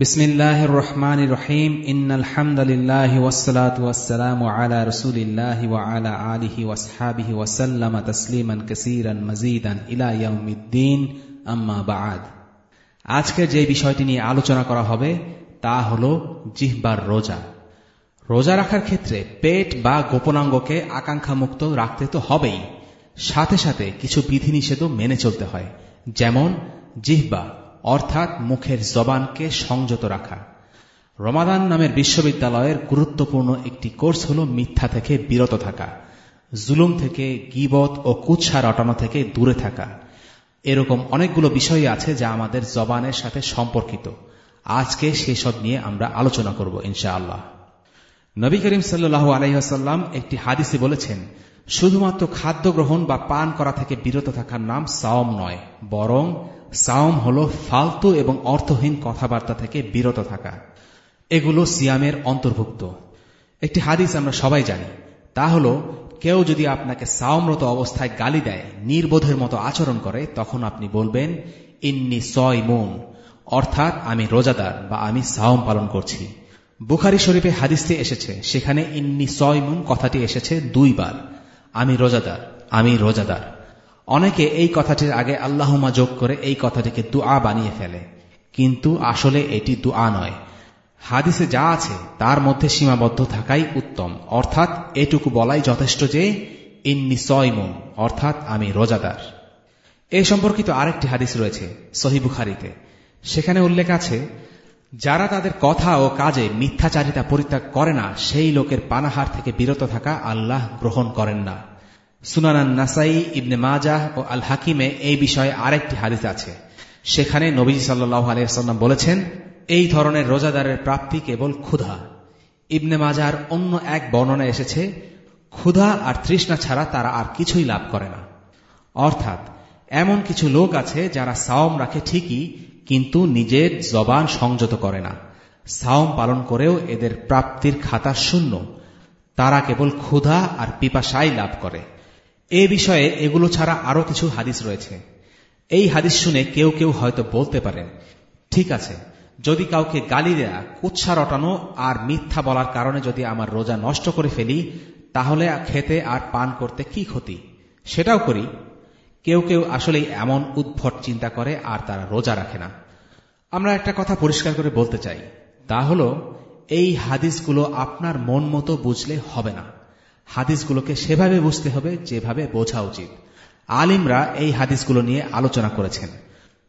بسم الله الرحمن الرحيم إن الحمد لله والصلاة والسلام على رسول الله وعلى آله واصحابه وسلم تسليما كثيرا مزيدا إلى يوم الدين أما بعد আজকের যে বিষয়টি নিয়ে আলোচনা করা হবে তা হল জিহ্বার রোজা রোজা রাখার ক্ষেত্রে পেট বা গোপনাঙ্গকে আকাঙ্ক্ষামুক্ত রাখতে তো হবেই সাথে সাথে কিছু বিধিনিষেধও মেনে চলতে হয় যেমন জিহ্বা অর্থাৎ মুখের জবানকে সংযত রাখা। রমাদান নামের বিশ্ববিদ্যালয়ের গুরুত্বপূর্ণ একটি কোর্স হল মিথ্যা থেকে বিরত থাকা, জুলুম থেকে গিবত ও কুৎসা রটানো থেকে দূরে থাকা। এরকম অনেকগুলো বিষয় আছে যা আমাদের জবানের সাথে সম্পর্কিত। আজকে সেসব নিয়ে আমরা আলোচনা করব ইনশাআল্লাহ। নবী করিম সাল্লু আলহাসাল্লাম একটি হাদিসে বলেছেন, শুধুমাত্র খাদ্য গ্রহণ বা পান করা থেকে বিরত থাকার নাম সাওম নয়, বরং সাওম হল ফালতু এবং অর্থহীন কথাবার্তা থেকে বিরত থাকা। এগুলো সিয়ামের অন্তর্ভুক্ত। একটি হাদিস আমরা সবাই জানি। তা হল, কেউ যদি আপনাকে সাওমরত অবস্থায় গালি দেয়, নির্বোধের মতো আচরণ করে, তখন আপনি বলবেন, ইন্নি সয় মুন অর্থাৎ, আমি রোজাদার বা আমি সাওম পালন করছি। বুখারি শরীফে হাদিসটি এসেছে। সেখানে ইন্নি সয় মুন কথাটি এসেছে দুইবার। আমি রোজাদার আমি রোজাদার। অনেকে এই কথাটির আগে আল্লাহমা যোগ করে এই কথাটিকে দুআ বানিয়ে ফেলে। কিন্তু আসলে এটি দুআ নয়। হাদিসে যা আছে, তার মধ্যে সীমাবদ্ধ থাকাই উত্তম। অর্থাৎ এটুকু বলাই যথেষ্ট যে, ইন্নি সয়মুন, অর্থাৎ আমি রোজাদার। এ সম্পর্কিত আরেকটি হাদিস রয়েছে সহিবুখারিতে সেখানে উল্লেখ আছে, যারা তাদের কথা ও কাজে মিথ্যাচারিতা পরিত্যাগ করে না, সেই লোকের পানাহার থেকে বিরত থাকা আল্লাহ গ্রহণ করেন না। সুনানান নাসাই ইবনে মাজাহ ও আল হাকিমে এই বিষয়ে আরেকটি হাদিস আছে। সেখানে নবীজি সাল্লাহ আলিয়াল্লাম বলেছেন, এই ধরনের রোজাদারের প্রাপ্তি কেবল ক্ষুধা। ইবনে মাজার অন্য এক বর্ণনা এসেছে, ক্ষুধা আর তৃষ্ণা ছাড়া তারা আর কিছুই লাভ করে না। অর্থাৎ, এমন কিছু লোক আছে যারা সাওম রাখে ঠিকই, কিন্তু নিজের জবান সংযত করে না। সাওম পালন করেও এদের প্রাপ্তির খাতা শূন্য। তারা কেবল ক্ষুধা আর পিপাসাই লাভ করে। এ বিষয়ে এগুলো ছাড়া আরও কিছু হাদিস রয়েছে। এই হাদিস শুনে কেউ কেউ হয়তো বলতে পারেন, ঠিক আছে, যদি কাউকে গালি দেয়া কুচ্ছা রটানো আর মিথ্যা বলার কারণে যদি আমার রোজা নষ্ট করে ফেলি, তাহলে খেতে আর পান করতে কি ক্ষতি? সেটাও করি। কেউ কেউ আসলেই এমন উদ্ভট চিন্তা করে আর তারা রোজা রাখে না। আমরা একটা কথা পরিষ্কার করে বলতে চাই, তা হল, এই হাদিসগুলো আপনার মন মতো বুঝলে হবে না। হাদিসগুলোকে সেভাবে বুঝতে হবে, যেভাবে বোঝা উচিত। আলিমরা এই হাদিসগুলো নিয়ে আলোচনা করেছেন।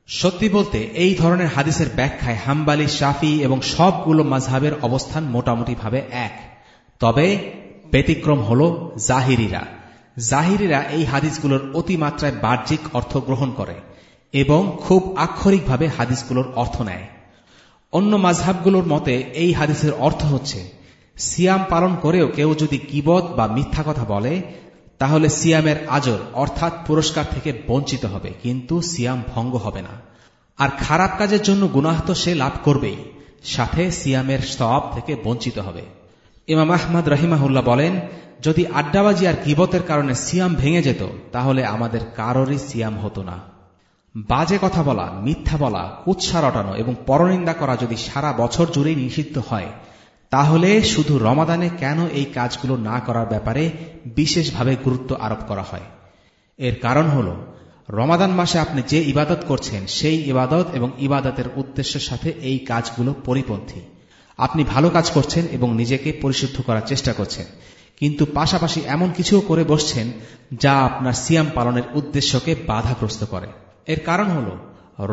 সত্যি বলতে, এই ধরনের হাদিসের ব্যাখ্যায় হাম্বালি, শাফি এবং সবগুলো মাঝহাবের অবস্থান মোটামুটিভাবে এক। তবে ব্যতিক্রম হল জাহিরিরা। জাহিরিরা এই হাদিসগুলোর অতিমাত্রায় বাহ্যিক অর্থ গ্রহণ করে এবং খুব আক্ষরিকভাবে হাদিসগুলোর অর্থ নেয়। অন্য মাঝহাবগুলোর মতে, এই হাদিসের অর্থ হচ্ছে সিয়াম পালন করেও কেউ যদি কিবত বা মিথ্যা কথা বলে, তাহলে সিয়ামের আজর অর্থাৎ পুরস্কার থেকে বঞ্চিত হবে, কিন্তু সিয়াম ভঙ্গ হবে না। আর খারাপ কাজের জন্য গুনাহ তো সে লাভ করবেই, সাথে সিয়ামের সব থেকে বঞ্চিত হবে। ইমাম আহমদ রহিমাহুল্লাহ বলেন, যদি আড্ডাবাজি আর কিবতের কারণে সিয়াম ভেঙে যেত, তাহলে আমাদের কারোরই সিয়াম হতো না। বাজে কথা বলা, মিথ্যা বলা কুৎসা রটানো এবং পরনিন্দা করা যদি সারা বছর জুড়েই নিষিদ্ধ হয় তাহলে শুধু রমাদানে কেন এই কাজগুলো না করার ব্যাপারে বিশেষভাবে গুরুত্ব আরোপ করা হয়। এর কারণ হল, রমাদান মাসে আপনি যে ইবাদত করছেন, সেই ইবাদত এবং ইবাদতের উদ্দেশ্যের সাথে এই কাজগুলো পরিপন্থী। আপনি ভালো কাজ করছেন এবং নিজেকে পরিশুদ্ধ করার চেষ্টা করছেন, কিন্তু পাশাপাশি এমন কিছুও করে বসছেন যা আপনার সিয়াম পালনের উদ্দেশ্যকে বাধাগ্রস্ত করে। এর কারণ হল,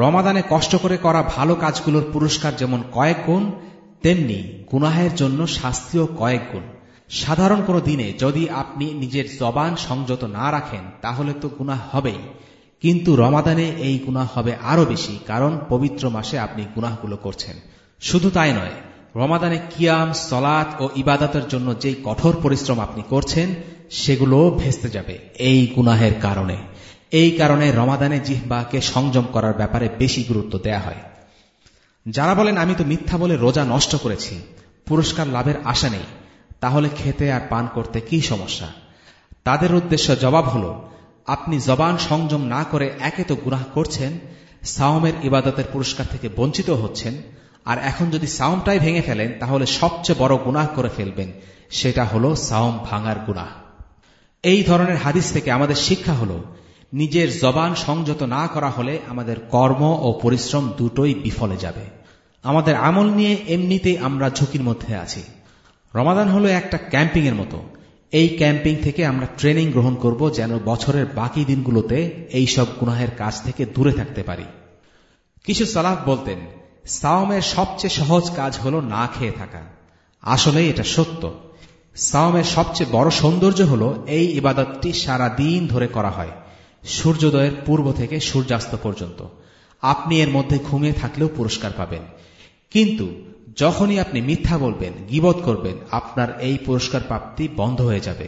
রমাদানে কষ্ট করে করা ভালো কাজগুলোর পুরস্কার যেমন কয়েক গুণ তেমনি গুনাহের জন্য শাস্তিও কয়েক গুণ। সাধারণ কোনো দিনে যদি আপনি নিজের জবান সংযত না রাখেন, তাহলে তো গুনাহ হবেই। কিন্তু রমাদানে এই গুনাহ হবে আরও বেশি, কারণ পবিত্র মাসে আপনি গুনাহগুলো করছেন। শুধু তাই নয়, রমাদানে কিয়াম, সলাৎ ও ইবাদতের জন্য যেই কঠোর পরিশ্রম আপনি করছেন সেগুলো ভেস্তে যাবে এই গুনাহের কারণে। এই কারণে রমাদানে জিহ্বাকে সংযম করার ব্যাপারে বেশি গুরুত্ব দেয়া হয়। যারা বলেন, আমি তো মিথ্যা বলে রোজা নষ্ট করেছি, পুরস্কার লাভের আশা নেই, তাহলে খেতে আর পান করতে কি সমস্যা? তাদের উদ্দেশ্য জবাব হল, আপনি জবান সংযম না করে একে তো গুনাহ করছেন, সাওমের ইবাদতের পুরস্কার থেকে বঞ্চিত হচ্ছেন, আর এখন যদি সাউমটাই ভেঙে ফেলেন, তাহলে সবচেয়ে বড় গুনাহ করে ফেলবেন, সেটা হলো সাওম ভাঙার গুনাহ। এই ধরনের হাদিস থেকে আমাদের শিক্ষা হলো, নিজের জবান সংযত না করা হলে আমাদের কর্ম ও পরিশ্রম দুটোই বিফলে যাবে। আমাদের আমল নিয়ে এমনিতেই আমরা ঝুঁকির মধ্যে আছি। রমাদান হলো একটা ক্যাম্পিং এর মতো। এই ক্যাম্পিং থেকে আমরা ট্রেনিং গ্রহণ করব যেন বছরের বাকি দিনগুলোতে এই সব গুনাহের কাজ থেকে দূরে থাকতে পারি। কিছু সালাফ বলতেন, সাওমের সবচেয়ে সহজ কাজ হল না খেয়ে থাকা। আসলে এটা সত্য। সাওমের সবচেয়ে বড় সৌন্দর্য হল এই ইবাদতটি সারা দিন ধরে করা হয়, সূর্যোদয়ের পূর্ব থেকে সূর্যাস্ত পর্যন্ত। আপনি এর মধ্যে ঘুমিয়ে থাকলেও পুরস্কার পাবেন। কিন্তু যখনই আপনি মিথ্যা বলবেন, গিবত করবেন, আপনার এই পুরস্কার প্রাপ্তি বন্ধ হয়ে যাবে।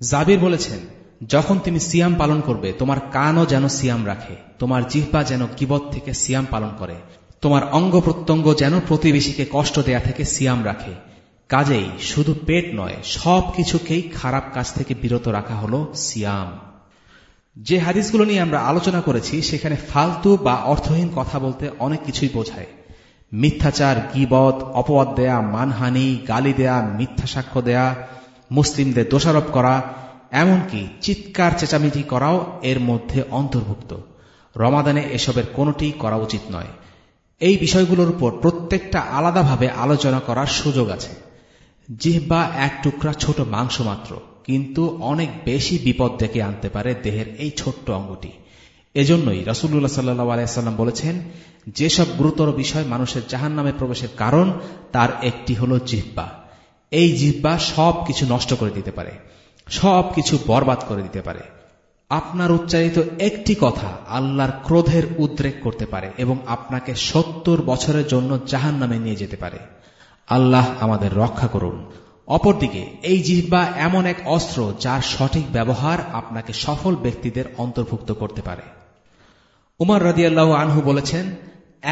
জাবির বলেছেন, যখন তুমি সিয়াম পালন করবে, তোমার কানও যেন সিয়াম রাখে, তোমার জিহ্বা যেন কিবত থেকে সিয়াম পালন করে, তোমার অঙ্গ প্রত্যঙ্গ যেন প্রতিবেশীকে কষ্ট দেয়া থেকে সিয়াম রাখে। কাজেই শুধু পেট নয়, সব কিছুকেই খারাপ কাজ থেকে বিরত রাখা হল সিয়াম। যে হাদিসগুলো নিয়ে আমরা আলোচনা করেছি, সেখানে ফালতু বা অর্থহীন কথা বলতে অনেক কিছুই বোঝায়। মিথ্যাচার, গিবত, অপবাদ দেয়া, মানহানি, গালি দেয়া, মিথ্যা সাক্ষ্য দেয়া, মুসলিমদের দোষারোপ করা, এমনকি চিৎকার, চেঁচামেচি করাও এর মধ্যে অন্তর্ভুক্ত। রমাদানে এসবের কোনোটি করা উচিত নয়। এই বিষয়গুলোর উপর প্রত্যেকটা আলাদাভাবে আলোচনা করার সুযোগ আছে। জিহ্বা এক টুকরা ছোট মাংস মাত্র, কিন্তু অনেক বেশি বিপদ ডেকে আনতে পারে দেহের এই ছোট্ট অঙ্গটি। এজন্যই রসুল্লাহ সাল্লাহ আলাইসাল্লাম বলেছেন, যেসব গুরুতর বিষয় মানুষের জাহান নামে প্রবেশের কারণ, তার একটি হল জিহ্বা। এই জিহ্বা সব কিছু নষ্ট করে দিতে পারে সব কিছু বরবাদ করে দিতে পারে। আপনার উচ্চারিত একটি কথা আল্লাহর ক্রোধের উদ্রেক করতে পারে এবং আপনাকে সত্তর বছরের জন্য জাহান নামে নিয়ে যেতে পারে। আল্লাহ আমাদের রক্ষা করুন। অপরদিকে, এই জিহ্বা এমন এক অস্ত্র যার সঠিক ব্যবহার আপনাকে সফল ব্যক্তিদের অন্তর্ভুক্ত করতে পারে। উমর রদিয়াল্লাহ আনহু বলেছেন,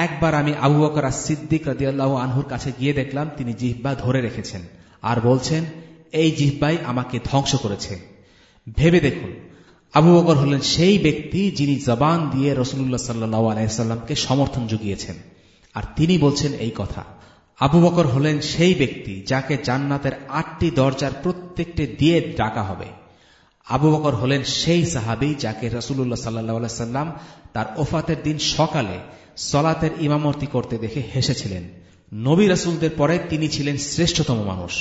একবার আমি আবু বকর সিদ্দিক রদিয়াল্লাহ আনহুর কাছে গিয়ে দেখলাম তিনি জিহ্বা ধরে রেখেছেন আর বলছেন, এই জিহ্বাই আমাকে ধ্বংস করেছে। ভেবে দেখুন, আবু বকর হলেন সেই ব্যক্তি যিনি জবান দিয়ে রসুল্লাহ সাল্লাহ আলাইসাল্লামকে সমর্থন জুগিয়েছেন। আর তিনি বলছেন এই কথা, আবু বকর হলেন সেই ব্যক্তি যাকে জান্নাতের আটটি দরজার প্রত্যেকটি দিয়ে ডাকা হবে। আবু বকর হলেন সেই সাহাবি যাকে রসুল্লাহ সাল্লাহ সাল্লাম তার ওফাতের দিন সকালে সলাতের ইমামর্তি করতে দেখে হেসেছিলেন। নবী রাসুলদের পরে তিনি ছিলেন শ্রেষ্ঠতম মানুষ।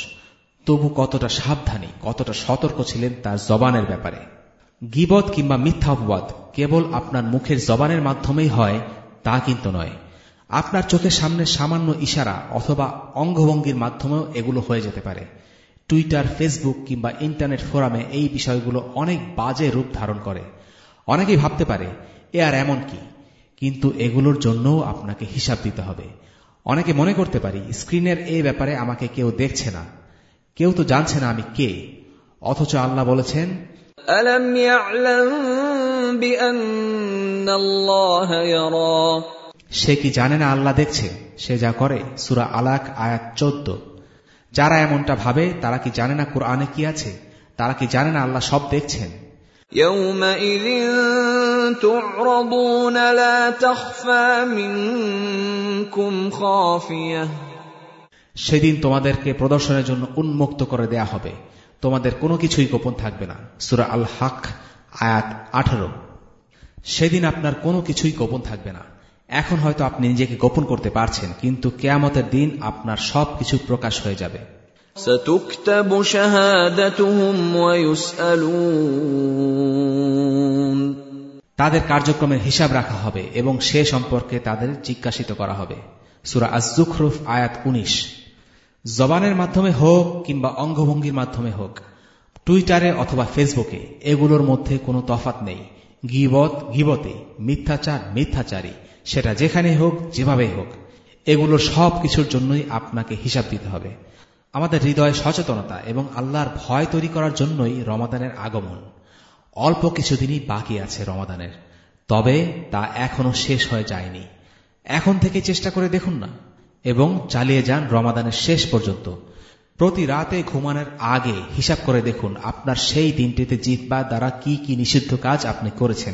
তবু কতটা সাবধানী, কতটা সতর্ক ছিলেন তার জবানের ব্যাপারে। গিবদ কিংবা মিথ্যা অপবাদ কেবল আপনার মুখের জবানের মাধ্যমেই হয়, তা কিন্তু নয়। আপনার চোখের সামনে সামান্য ইশারা অথবা অঙ্গভঙ্গির মাধ্যমেও এগুলো হয়ে যেতে পারে। টুইটার ফেসবুক কিংবা ইন্টারনেট ফোরামে এই বিষয়গুলো অনেক বাজে রূপ ধারণ করে। অনেকেই ভাবতে পারে এ আর এমন কি? কিন্তু এগুলোর জন্যও আপনাকে হিসাব দিতে হবে। অনেকে মনে করতে পারি স্ক্রিনের এই ব্যাপারে আমাকে কেউ দেখছে না। কেউ তো জানছে না আমি কে। অথচ আল্লাহ বলেছেন সে কি জানে না আল্লাহ দেখছে? সে যা করে সুরা আলাক আয়াত চোদ্দ। যারা এমনটা ভাবে তারা কি জানে না কোরআনে কি আছে? তারা কি জানে না আল্লাহ সব দেখছেন? সেদিন তোমাদেরকে প্রদর্শনের জন্য উন্মুক্ত করে দেয়া হবে। তোমাদের কোনো কিছুই গোপন থাকবে না। সুরা আল হক আয়াত আঠারো। সেদিন আপনার কোনো কিছুই গোপন থাকবে না। এখন হয়তো আপনি নিজেকে গোপন করতে পারছেন কিন্তু কেয়ামতের দিন আপনার সব কিছু প্রকাশ হয়ে যাবে। তাদের কার্যক্রমের হিসাব রাখা হবে এবং সে সম্পর্কে তাদের জিজ্ঞাসিত করা হবে। সুরা আজুখরুফ আয়াত উনিশ। জবানের মাধ্যমে হোক কিংবা অঙ্গভঙ্গির মাধ্যমে হোক টুইটারে অথবা ফেসবুকে এগুলোর মধ্যে কোনো তফাত নেই। গিবত, গিবতে, মিথ্যাচার, মিথ্যাচারী, সেটা যেখানে হোক যেভাবে হোক, এগুলো সব কিছুর জন্যই আপনাকে হিসাব দিতে হবে। আমাদের হৃদয়ে সচেতনতা এবং আল্লাহর ভয় তৈরি করার জন্যই রমাদানের আগমন। অল্প কিছুদিনই বাকি আছে রমাদানের, তবে তা এখনও শেষ হয়ে যায়নি। এখন থেকে চেষ্টা করে দেখুন না, এবং চালিয়ে যান রমাদানের শেষ পর্যন্ত। প্রতি রাতে ঘুমানোর আগে হিসাব করে দেখুন, আপনার সেই দিনটিতে জিতবার দ্বারা কি কি নিষিদ্ধ কাজ আপনি করেছেন।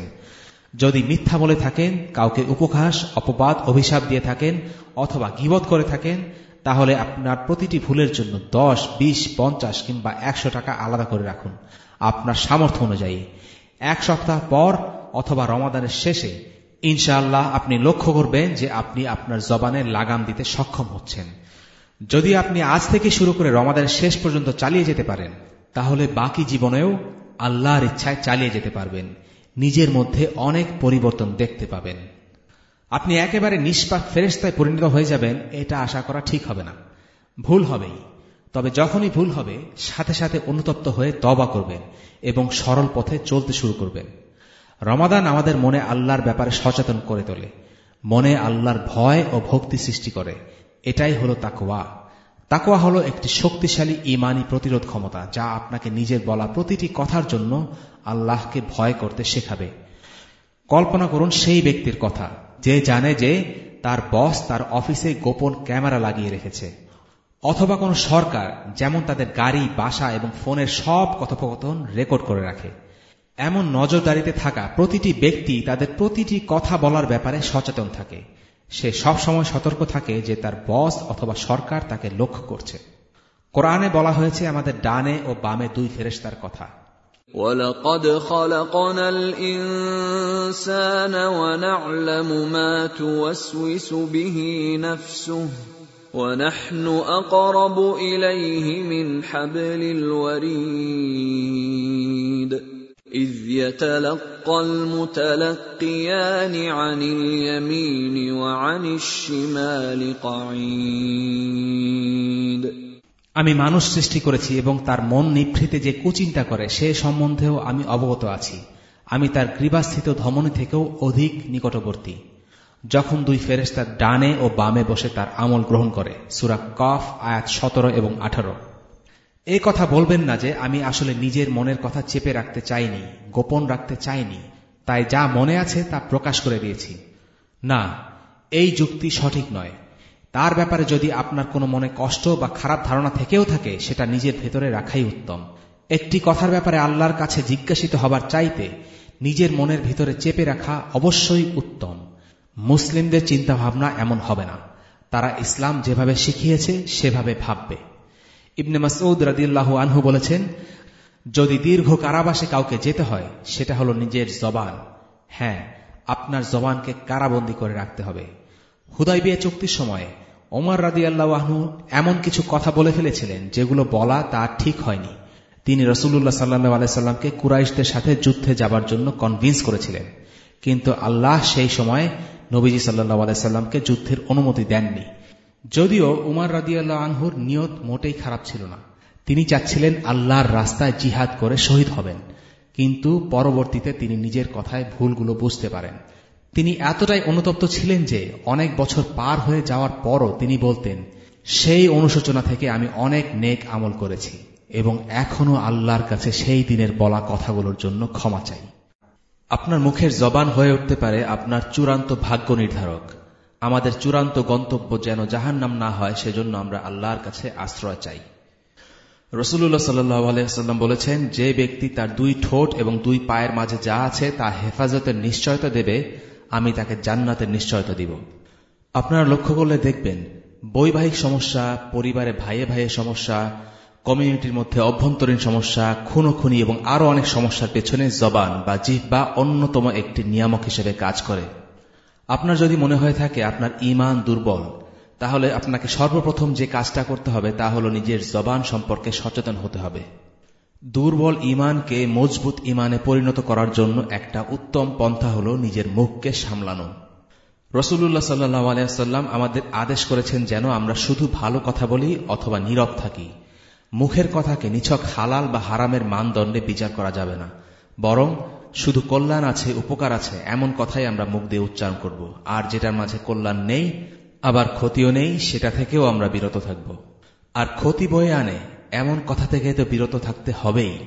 যদি মিথ্যা বলে থাকেন, কাউকে উপহাস, অপবাদ, অভিশাপ দিয়ে থাকেন, অথবা গিবত করে থাকেন, তাহলে আপনার প্রতিটি ভুলের জন্য দশ, বিশ, পঞ্চাশ কিংবা একশো টাকা আলাদা করে রাখুন। আপনার সামর্থ্য অনুযায়ী। এক সপ্তাহ পর অথবা রমাদানের শেষে, ইনশাআল্লাহ আপনি লক্ষ্য করবেন যে আপনি আপনার জবানে লাগাম দিতে সক্ষম হচ্ছেন। যদি আপনি আজ থেকে শুরু করে রমাদানের শেষ পর্যন্ত চালিয়ে যেতে পারেন, তাহলে বাকি জীবনেও আল্লাহর ইচ্ছায় চালিয়ে যেতে পারবেন। নিজের মধ্যে অনেক পরিবর্তন দেখতে পাবেন। আপনি একেবারে নিষ্পাক ফেরেস্তায় পরিণত হয়ে যাবেন, এটা আশা করা ঠিক হবে না। ভুল হবেই। তবে যখনই ভুল হবে, সাথে সাথে অনুতপ্ত হয়ে তবা করবেন এবং সরল পথে চলতে শুরু করবেন। রমাদান আমাদের মনে আল্লাহর ব্যাপারে সচেতন করে তোলে। মনে আল্লাহর ভয় ও ভক্তি সৃষ্টি করে। এটাই হলো তাকোয়া তাকোয়া হলো একটি শক্তিশালী ইমানি প্রতিরোধ ক্ষমতা যা আপনাকে নিজের বলা প্রতিটি কথার জন্য আল্লাহকে ভয় করতে শেখাবে। কল্পনা করুন সেই ব্যক্তির কথা, যে জানে যে তার বস তার অফিসে গোপন ক্যামেরা লাগিয়ে রেখেছে। অথবা কোন সরকার যেমন তাদের গাড়ি, বাসা এবং ফোনের সব কথোপকথন রেকর্ড করে রাখে। এমন নজরদারিতে থাকা প্রতিটি ব্যক্তি তাদের প্রতিটি কথা বলার ব্যাপারে সচেতন থাকে। সে সবসময় সতর্ক থাকে যে তার বস অথবা সরকার তাকে লক্ষ্য করছে কোরআনে বলা হয়েছে আমাদের ডানে ও বামে দুই ফেরেস্তার কথা ولقد خلقنا الإنسان ونعلم ما توسوس به نفسه ونحن أقرب إليه من حبل الوريد إذ يتلقى المتلقيان عن اليمين وعن الشمال قعيد আমি মানুষ সৃষ্টি করেছি এবং তার মন নিভৃতে যে কুচিন্তা করে সে সম্বন্ধেও আমি অবগত আছি আমি তার গ্রীবাস্থিত ধমনী থেকেও অধিক নিকটবর্তী যখন দুই ফেরেস্তার ডানে ও বামে বসে তার আমল গ্রহণ করে সুরা কফ আয়াত সতেরো এবং আঠারো এই কথা বলবেন না যে আমি আসলে নিজের মনের কথা চেপে রাখতে চাইনি, গোপন রাখতে চাইনি। তাই যা মনে আছে তা প্রকাশ করে দিয়েছি। না, এই যুক্তি সঠিক নয়। তার ব্যাপারে যদি আপনার কোনো মনে কষ্ট বা খারাপ ধারণা থেকেও থাকে, সেটা নিজের ভেতরে রাখাই উত্তম। একটি কথার ব্যাপারে আল্লাহর কাছে জিজ্ঞাসিত হবার চাইতে নিজের মনের ভিতরে চেপে রাখা অবশ্যই উত্তম। মুসলিমদের চিন্তাভাবনা এমন হবে না। তারা ইসলাম যেভাবে শিখিয়েছে, সেভাবে ভাববে। ইবনে মাসউদ রাদিল্লাহু আনহু বলেছেন, যদি দীর্ঘ কারাবাসে কাউকে যেতে হয়, সেটা হলো নিজের জবান। হ্যাঁ আপনার জবানকে কারাবন্দি করে রাখতে হবে। হুদাই বিয়ে চুক্তির সময় ওমর রাদি আল্লাহনু এমন কিছু কথা বলে ফেলেছিলেন, যেগুলো বলা তা ঠিক হয়নি। তিনি রসুল্লাহ সাল্লাহ আলাইসাল্লামকে কুরাইশদের সাথে যুদ্ধে যাবার জন্য কনভিন্স করেছিলেন। কিন্তু আল্লাহ সেই সময় নবীজি সাল্লাহ আলাইসাল্লামকে যুদ্ধের অনুমতি দেননি। যদিও উমার রাদিয়াল্লাহ আনহুর নিয়ত মোটেই খারাপ ছিল না। তিনি চাচ্ছিলেন আল্লাহর রাস্তায় জিহাদ করে শহীদ হবেন, কিন্তু পরবর্তীতে তিনি নিজের কথায় ভুলগুলো বুঝতে পারেন। তিনি এতটাই অনুতপ্ত ছিলেন যে অনেক বছর পার হয়ে যাওয়ার পরও তিনি বলতেন, সেই অনুশোচনা থেকে আমি অনেক নেক আমল করেছি এবং এখনও আল্লাহর কাছে সেই দিনের বলা কথাগুলোর জন্য ক্ষমা চাই। আপনার মুখের জবান হয়ে উঠতে পারে আপনার চূড়ান্ত ভাগ্য নির্ধারক। আমাদের চূড়ান্ত গন্তব্য যেন জাহান নাম না হয়, সেজন্য আমরা আল্লাহর কাছে আশ্রয় চাই। রসুল্লাহ সাল্লাম বলেছেন, যে ব্যক্তি তার দুই ঠোঁট এবং দুই পায়ের মাঝে যা আছে তা হেফাজতের নিশ্চয়তা দেবে, আমি তাকে জান্নাতের নিশ্চয়তা দিব। আপনারা লক্ষ্য করলে দেখবেন, বৈবাহিক সমস্যা, পরিবারে ভাইয়ে ভাইয়ে সমস্যা, কমিউনিটির মধ্যে অভ্যন্তরীণ সমস্যা, খুনোখুনি এবং আরও অনেক সমস্যার পেছনে জবান বা জিভ বা অন্যতম একটি নিয়ামক হিসেবে কাজ করে। আপনার যদি মনে হয়ে থাকে আপনার ইমান দুর্বল, তাহলে আপনাকে সর্বপ্রথম যে কাজটা করতে হবে তা হল নিজের জবান সম্পর্কে সচেতন হতে হবে। দুর্বল ইমানকে মজবুত ইমানে পরিণত করার জন্য একটা উত্তম পন্থা হল নিজের মুখকে সামলানো। রসুল্লাহ সাল্লাহ আলিয়াল্লাম আমাদের আদেশ করেছেন যেন আমরা শুধু ভালো কথা বলি অথবা নীরব থাকি। মুখের কথাকে নিছক হালাল বা হারামের মানদণ্ডে বিচার করা যাবে না। বরং শুধু কল্যাণ আছে, উপকার আছে, এমন কথাই আমরা মুখ দিয়ে উচ্চারণ করব। আর যেটার মাঝে কল্যাণ নেই, আবার ক্ষতিও নেই, সেটা থেকেও আমরা বিরত থাকব। আর ক্ষতি বয়ে আনে, এমন কথা থেকে তো বিরত থাকতে হবেই।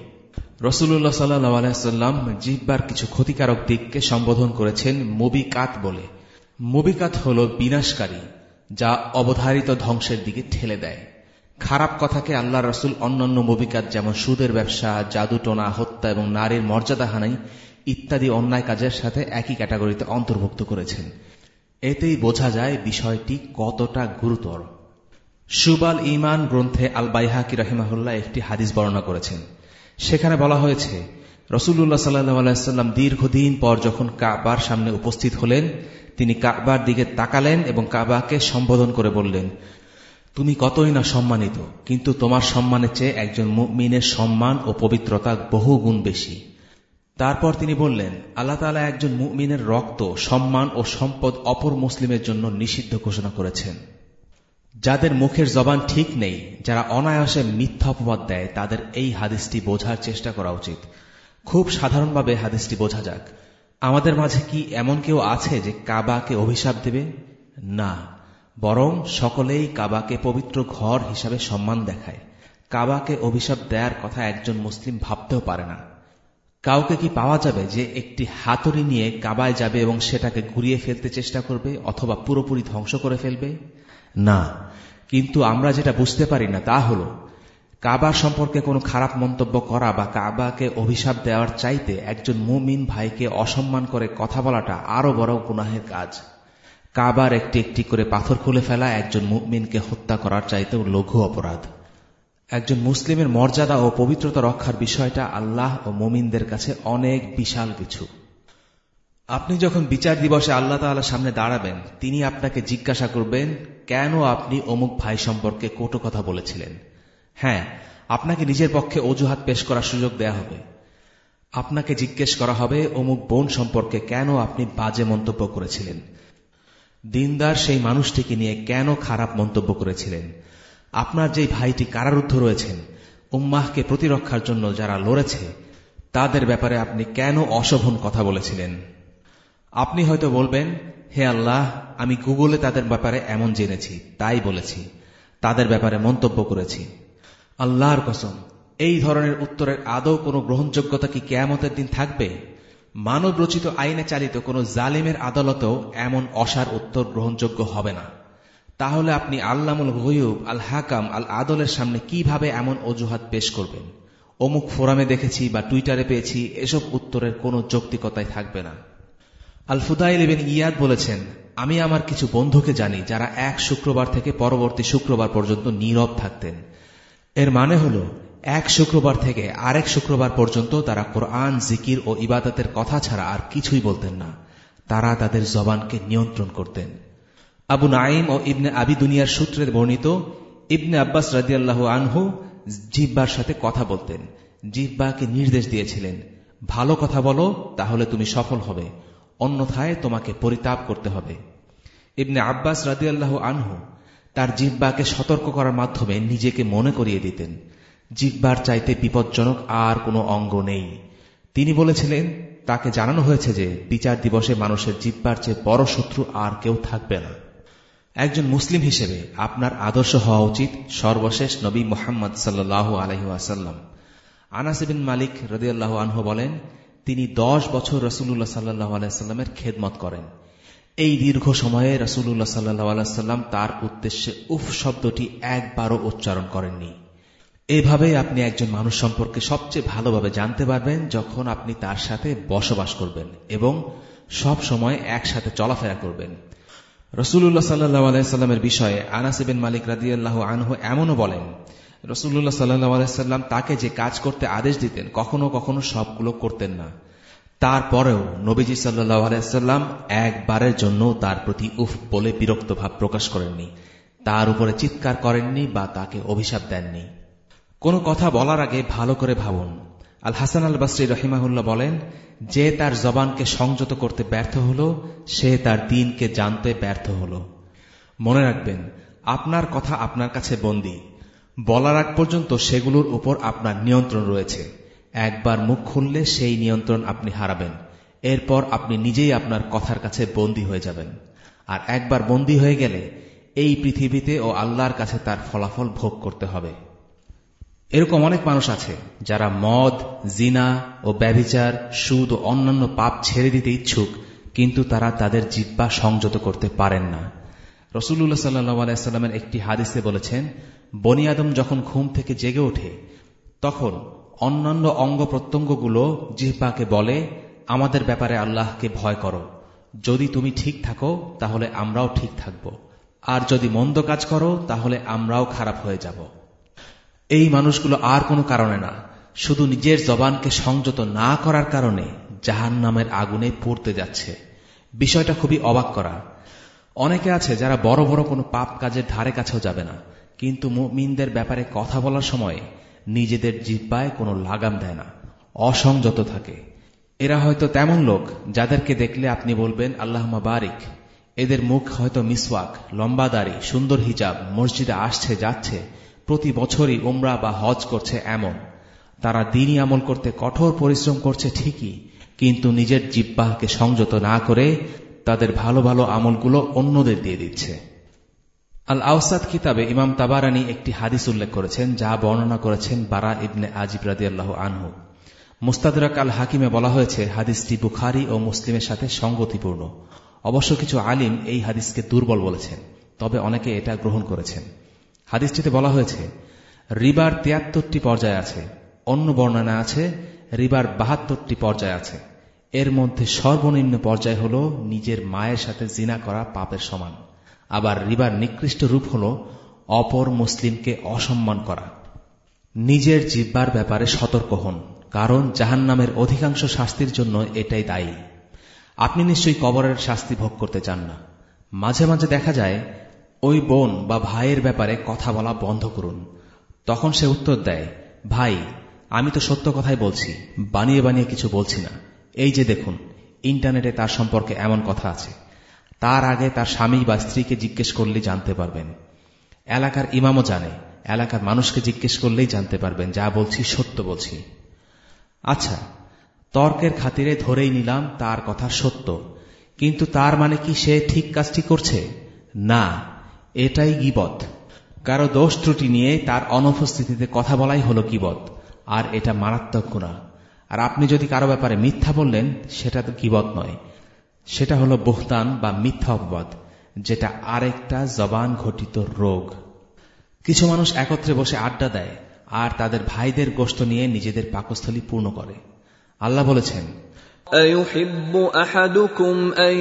রসুল্লাহ সাল্লাহ আলাইসাল্লাম জিব্বার কিছু ক্ষতিকারক দিককে সম্বোধন করেছেন মুবিকাত বলে। মুবিকাত হল বিনাশকারী, যা অবধারিত ধ্বংসের দিকে ঠেলে দেয়। খারাপ কথাকে আল্লাহ রসুল অন্যান্য মুবিকাত যেমন সুদের ব্যবসা জাদুটোনা হত্যা এবং নারীর মর্যাদা হানাই ইত্যাদি অন্যায় কাজের সাথে একই ক্যাটাগরিতে অন্তর্ভুক্ত করেছেন। এতেই বোঝা যায় বিষয়টি কতটা গুরুতর। সুবাল ইমান গ্রন্থে আল বাইহাকি রহিমাহুল্লাহ একটি হাদিস বর্ণনা করেছেন। সেখানে বলা হয়েছে রসুল্লাহ সাল্লাম দীর্ঘদিন পর যখন কাবার সামনে উপস্থিত হলেন, তিনি কাবার দিকে তাকালেন এবং কাবাকে সম্বোধন করে বললেন তুমি কতই না সম্মানিত, কিন্তু তোমার সম্মানের চেয়ে একজন মিনের সম্মান ও পবিত্রতা বহু গুণ বেশি। তারপর তিনি বললেন, আল্লাহ তালা একজন মুমিনের রক্ত, সম্মান ও সম্পদ অপর মুসলিমের জন্য নিষিদ্ধ ঘোষণা করেছেন। যাদের মুখের জবান ঠিক নেই, যারা অনায়াসে মিথ্যা অপবাদ দেয়, তাদের এই হাদিসটি বোঝার চেষ্টা করা উচিত। খুব সাধারণভাবে হাদিসটি বোঝা যাক। আমাদের মাঝে কি এমন কেউ আছে যে কাবাকে অভিশাপ দেবে? না। বরং সকলেই কাবাকে পবিত্র ঘর হিসাবে সম্মান দেখায়। কাবাকে অভিশাপ দেয়ার কথা একজন মুসলিম ভাবতেও পারে না। কাউকে কি পাওয়া যাবে যে একটি হাতুড়ি নিয়ে কাবায় যাবে এবং সেটাকে ঘুরিয়ে ফেলতে চেষ্টা করবে অথবা পুরোপুরি ধ্বংস করে ফেলবে? না। কিন্তু আমরা যেটা বুঝতে পারি না তা হল, কাবা সম্পর্কে কোনো খারাপ মন্তব্য করা বা কাবাকে অভিশাপ দেওয়ার চাইতে একজন মুমিন ভাইকে অসম্মান করে কথা বলাটা আরও বড় গুনাহের কাজ। কাবার একটি একটি করে পাথর খুলে ফেলা, একজন মুমিনকে হত্যা করার চাইতেও লঘু অপরাধ। একজন মুসলিমের মর্যাদা ও পবিত্রতা রক্ষার বিষয়টা আল্লাহ ও মুমিনদের কাছে অনেক বিশাল কিছু। আপনি যখন বিচার দিবসে আল্লাহ তাল্লাহ সামনে দাঁড়াবেন, তিনি আপনাকে জিজ্ঞাসা করবেন, কেন আপনি অমুক ভাই সম্পর্কে কোটো কথা বলেছিলেন? হ্যাঁ আপনাকে নিজের পক্ষে অজুহাত পেশ করার সুযোগ দেয়া হবে। আপনাকে জিজ্ঞেস করা হবে, অমুক বোন সম্পর্কে কেন আপনি বাজে মন্তব্য করেছিলেন? দিনদার সেই মানুষটিকে নিয়ে কেন খারাপ মন্তব্য করেছিলেন? আপনার যেই ভাইটি কারারুদ্ধ রয়েছেন, উম্মাহকে প্রতিরক্ষার জন্য যারা লড়েছে, তাদের ব্যাপারে আপনি কেন অশোভন কথা বলেছিলেন? আপনি হয়তো বলবেন, হে আল্লাহ, আমি গুগলে তাদের ব্যাপারে এমন জেনেছি, তাই বলেছি, তাদের ব্যাপারে মন্তব্য করেছি। আল্লাহর কসম, এই ধরনের উত্তরের আদৌ কোনো গ্রহণযোগ্যতা কি কেয়ামতের দিন থাকবে? মানব রচিত আইনে চালিত কোনো জালিমের আদালতেও এমন অসার উত্তর গ্রহণযোগ্য হবে না। তাহলে আপনি আল্লামুল গয়ুব, আল হাকাম, আল আদলের সামনে কীভাবে এমন অজুহাত পেশ করবেন? অমুক ফোরামে দেখেছি বা টুইটারে পেয়েছি, এসব উত্তরের কোনো যৌক্তিকতাই থাকবে না। আল ফুদাইল ইবেন ইয়াদ বলেছেন, আমি আমার কিছু বন্ধুকে জানি যারা এক শুক্রবার থেকে পরবর্তী শুক্রবার পর্যন্ত নীরব থাকতেন। এর মানে হল এক শুক্রবার থেকে আরেক শুক্রবার পর্যন্ত তারা কোরআন, জিকির ও ইবাদতের কথা ছাড়া আর কিছুই বলতেন না। তারা তাদের জবানকে নিয়ন্ত্রণ করতেন। আবু নাইম ও ইবনে আবি দুনিয়ার সূত্রে বর্ণিত, ইবনে আব্বাস রাজিয়াল্লাহ আনহু জিব্বার সাথে কথা বলতেন। জিব্বাকে নির্দেশ দিয়েছিলেন, ভালো কথা বলো, তাহলে তুমি সফল হবে। অন্যথায় তোমাকে পরিতাপ করতে হবে। ইবনে আব্বাস রাজিয়াল্লাহ আনহু তার জিব্বাকে সতর্ক করার মাধ্যমে নিজেকে মনে করিয়ে দিতেন। জিব্বার চাইতে বিপজ্জনক আর কোনো অঙ্গ নেই। তিনি বলেছিলেন, তাকে জানানো হয়েছে যে বিচার দিবসে মানুষের জিব্বার চেয়ে বড় শত্রু আর কেউ থাকবে না। একজন মুসলিম হিসেবে আপনার আদর্শ হওয়া উচিত সর্বশেষ নবী মোহাম্মদ সাল্লাহ আলহিহাসাল্লাম আনাসিবিন মালিক রদিয়াল্লাহ আনহু বলেন, তিনি দশ বছর রসুল্লাহ সাল্লাহ আলাইস্লামের খেদমত করেন। এই দীর্ঘ সময়ে রসুল্লাহ সাল্লাহ আলাইস্লাম তার উদ্দেশ্যে উফ শব্দটি একবারও উচ্চারণ করেননি। এভাবে আপনি একজন মানুষ সম্পর্কে সবচেয়ে ভালোভাবে জানতে পারবেন যখন আপনি তার সাথে বসবাস করবেন এবং সব সময় একসাথে চলাফেরা করবেন। রসুল্লাহ সাল্লাহ আলাইস্লামের বিষয়ে আনাসিবেন মালিক রাদিয়াল্লাহ আনহু এমনও বলেন রসুল্লাহ সাল্লাহ আলাইস্লাম তাকে যে কাজ করতে আদেশ দিতেন কখনো কখনো সবগুলো করতেন না। তারপরেও নবীজি সাল্লাহ আলাইসাল্লাম একবারের জন্য তার প্রতি উফ বলে বিরক্ত ভাব প্রকাশ করেননি, তার উপরে চিৎকার করেননি বা তাকে অভিশাপ দেননি। কোনো কথা বলার আগে ভালো করে ভাবুন। আল হাসান আল বাসরি রহিমাহুল্লাহ বলেন, যে তার জবানকে সংযত করতে ব্যর্থ হল, সে তার দিনকে জানতে ব্যর্থ হল। মনে রাখবেন, আপনার কথা আপনার কাছে বন্দী। বলার আগ পর্যন্ত সেগুলোর উপর আপনার নিয়ন্ত্রণ রয়েছে। একবার মুখ খুললে সেই নিয়ন্ত্রণ আপনি হারাবেন। এরপর আপনি নিজেই আপনার কথার কাছে বন্দী হয়ে যাবেন। আর একবার বন্দী হয়ে গেলে এই পৃথিবীতে ও আল্লাহর কাছে তার ফলাফল ভোগ করতে হবে। এরকম অনেক মানুষ আছে যারা মদ, জিনা ও ব্যবিচার সুদ ও অন্যান্য পাপ ছেড়ে দিতে ইচ্ছুক, কিন্তু তারা তাদের জিব্বা সংযত করতে পারেন না। রসুল্লাহ সাল্লামের একটি হাদিসে বলেছেন, বনি আদম যখন ঘুম থেকে জেগে ওঠে, তখন অন্যান্য অঙ্গ প্রত্যঙ্গগুলো জিহ্বাকে বলে, আমাদের ব্যাপারে আল্লাহকে ভয় করো। যদি তুমি ঠিক থাকো, তাহলে আমরাও ঠিক থাকব। আর যদি মন্দ কাজ করো, তাহলে আমরাও খারাপ হয়ে যাব। এই মানুষগুলো আর কোনো কারণে না। শুধু নিজের জবানকে সংযত না করার কারণে জাহান নামের আগুনে পড়তে যাচ্ছে। বিষয়টা খুবই অবাক করা। অনেকে আছে যারা বড় বড় কোনো পাপ কাজের ধারে কাছেও যাবে না। কিন্তু মুমিনদের ব্যাপারে কথা বলার সময় নিজেদের জিব্বায় কোনো লাগাম দেয় না। অসংযত থাকে। এরা হয়তো তেমন লোক যাদেরকে দেখলে আপনি বলবেন আল্লাহ বারিক। এদের মুখ হয়তো মিসওয়াক, লম্বা দাড়ি, সুন্দর হিজাব, মসজিদে আসছে, যাচ্ছে। প্রতি বছরই উমরা বা হজ করছে এমন। তারা দিনই আমল করতে কঠোর পরিশ্রম করছে ঠিকই, কিন্তু নিজের জিব্বাহকে সংযত না করে তাদের ভালো ভালো আমলগুলো অন্যদের দিয়ে দিচ্ছে। আল আউসাদ কিতাবে ইমাম তাবারানি একটি হাদিস উল্লেখ করেছেন, যা বর্ণনা করেছেন বারা ইবনে আজিব রাদি আল্লাহ আনহু। মুস্তাদরাক আল হাকিমে বলা হয়েছে, হাদিসটি বুখারি ও মুসলিমের সাথে সঙ্গতিপূর্ণ। অবশ্য কিছু আলিম এই হাদিসকে দুর্বল বলেছেন, তবে অনেকে এটা গ্রহণ করেছেন। হাদিসটিতে বলা হয়েছে, রিবার তিয়াত্তরটি পর্যায় আছে, অন্য বর্ণনা আছে, রিবার বাহাত্তরটি পর্যায় আছে। এর মধ্যে সর্বনিম্ন পর্যায় হল নিজের মায়ের সাথে জিনা করা পাপের সমান। আবার রিবার নিকৃষ্ট রূপ হল অপর মুসলিমকে অসম্মান করা। নিজের জিব্বার ব্যাপারে সতর্ক হন, কারণ জাহান নামের অধিকাংশ শাস্তির জন্য এটাই দায়ী। আপনি নিশ্চয়ই কবরের শাস্তি ভোগ করতে চান না। মাঝে মাঝে দেখা যায় ওই বোন বা ভাইয়ের ব্যাপারে কথা বলা বন্ধ করুন। তখন সে উত্তর দেয়, ভাই, আমি তো সত্য কথাই বলছি, বানিয়ে বানিয়ে কিছু বলছি না। এই যে দেখুন, ইন্টারনেটে তার সম্পর্কে এমন কথা আছে। তার আগে তার স্বামী বা স্ত্রীকে জিজ্ঞেস করলেই জানতে পারবেন। এলাকার ইমামও জানে, এলাকার মানুষকে জিজ্ঞেস করলেই জানতে পারবেন, যা বলছি, সত্য বলছি। আচ্ছা তর্কের খাতিরে ধরেই নিলাম তার কথা সত্য, কিন্তু তার মানে কি সে ঠিক কাজটি করছে? না এটাই গিবত। কারও দোষ ত্রুটি নিয়ে তার অনুপস্থিতিতে কথা বলাই হলো গিবত, আর এটা মারাত্মক গুণা আর আপনি যদি কারও ব্যাপারে মিথ্যা বললেন, সেটা তো গিবত নয়। সেটা হলো বহতান বা মিথ্যা অপবাদ, যেটা আরেকটা জবান ঘটিত রোগ। কিছু মানুষ একত্রে বসে আড্ডা দেয়, আর তাদের ভাইদের গোষ্ঠ নিয়ে নিজেদের পাকস্থলী পূর্ণ করে। আল্লাহ বলেছেন أيحب أحدكم أن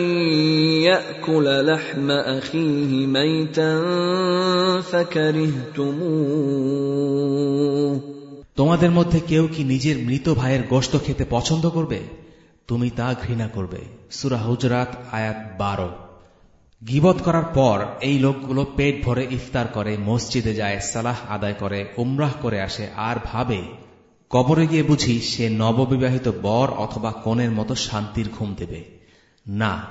يأكل لحم أخيه ميتا فكرهتموه তোমাদের মধ্যে কেউ কি নিজের মৃত ভাইয়ের গোষ্ঠ খেতে পছন্দ করবে তুমি তা ঘৃণা করবে সুরা হুজরাত আয়াত বারো গিবত করার পর এই লোকগুলো পেট ভরে ইফতার করে মসজিদে যায় সালাহ আদায় করে উমরাহ করে আসে আর ভাবে কবরে গিয়ে বুঝি সে নববিবাহিত বর অথবা কনের মতো শান্তির ঘুম দেবে। না,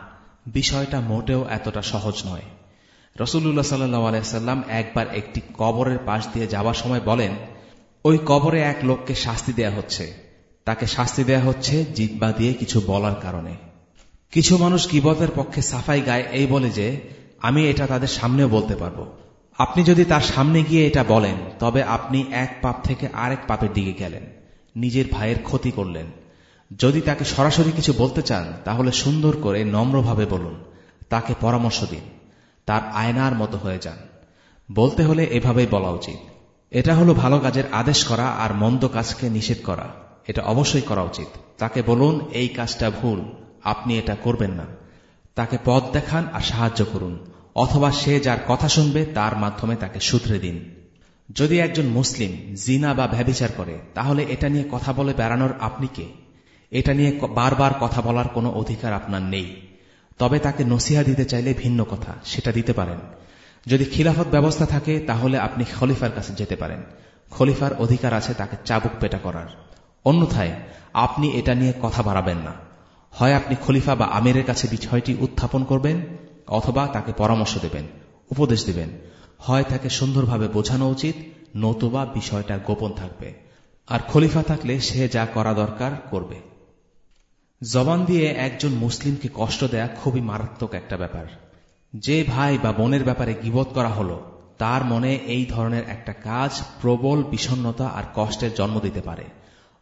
বিষয়টা মোটেও এতটা সহজ নয়। রসুল্লাহ সাল্লাম একবার একটি কবরের পাশ দিয়ে যাওয়ার সময় বলেন, ওই কবরে এক লোককে শাস্তি দেয়া হচ্ছে। তাকে শাস্তি দেয়া হচ্ছে জিব্বা দিয়ে কিছু বলার কারণে। কিছু মানুষ কিবতের পক্ষে সাফাই গায় এই বলে যে, আমি এটা তাদের সামনেও বলতে পারব। আপনি যদি তার সামনে গিয়ে এটা বলেন, তবে আপনি এক পাপ থেকে আরেক পাপের দিকে গেলেন, নিজের ভাইয়ের ক্ষতি করলেন। যদি তাকে সরাসরি কিছু বলতে চান, তাহলে সুন্দর করে নম্রভাবে বলুন, তাকে পরামর্শ দিন, তার আয়নার মতো হয়ে যান। বলতে হলে এভাবেই বলা উচিত। এটা হলো ভালো কাজের আদেশ করা আর মন্দ কাজকে নিষেধ করা। এটা অবশ্যই করা উচিত। তাকে বলুন, এই কাজটা ভুল, আপনি এটা করবেন না। তাকে পথ দেখান আর সাহায্য করুন। অথবা সে যার কথা শুনবে তার মাধ্যমে তাকে শুধরে দিন। যদি একজন মুসলিম জিনা বা ভ্যাবিচার করে, তাহলে এটা নিয়ে কথা বলে বেড়ানোর আপনি কে? এটা নিয়ে বারবার কথা বলার কোনো অধিকার আপনার নেই। তবে তাকে নসিহা দিতে চাইলে ভিন্ন কথা, সেটা দিতে পারেন। যদি খিলাফত ব্যবস্থা থাকে, তাহলে আপনি খলিফার কাছে যেতে পারেন। খলিফার অধিকার আছে তাকে চাবুক পেটা করার। অন্যথায়, আপনি এটা নিয়ে কথা বাড়াবেন না। হয় আপনি খলিফা বা আমিরের কাছে বিষয়টি উত্থাপন করবেন অথবা তাকে পরামর্শ দেবেন, উপদেশ দেবেন। হয় তাকে সুন্দরভাবে বোঝানো উচিত, নতুবা বিষয়টা গোপন থাকবে। আর খলিফা থাকলে সে যা করা দরকার করবে। জবান দিয়ে একজন মুসলিমকে কষ্ট দেয়া খুবই মারাত্মক একটা ব্যাপার। যে ভাই বা বোনের ব্যাপারে গিবত করা হলো, তার মনে এই ধরনের একটা কাজ প্রবল বিষণ্নতা আর কষ্টের জন্ম দিতে পারে।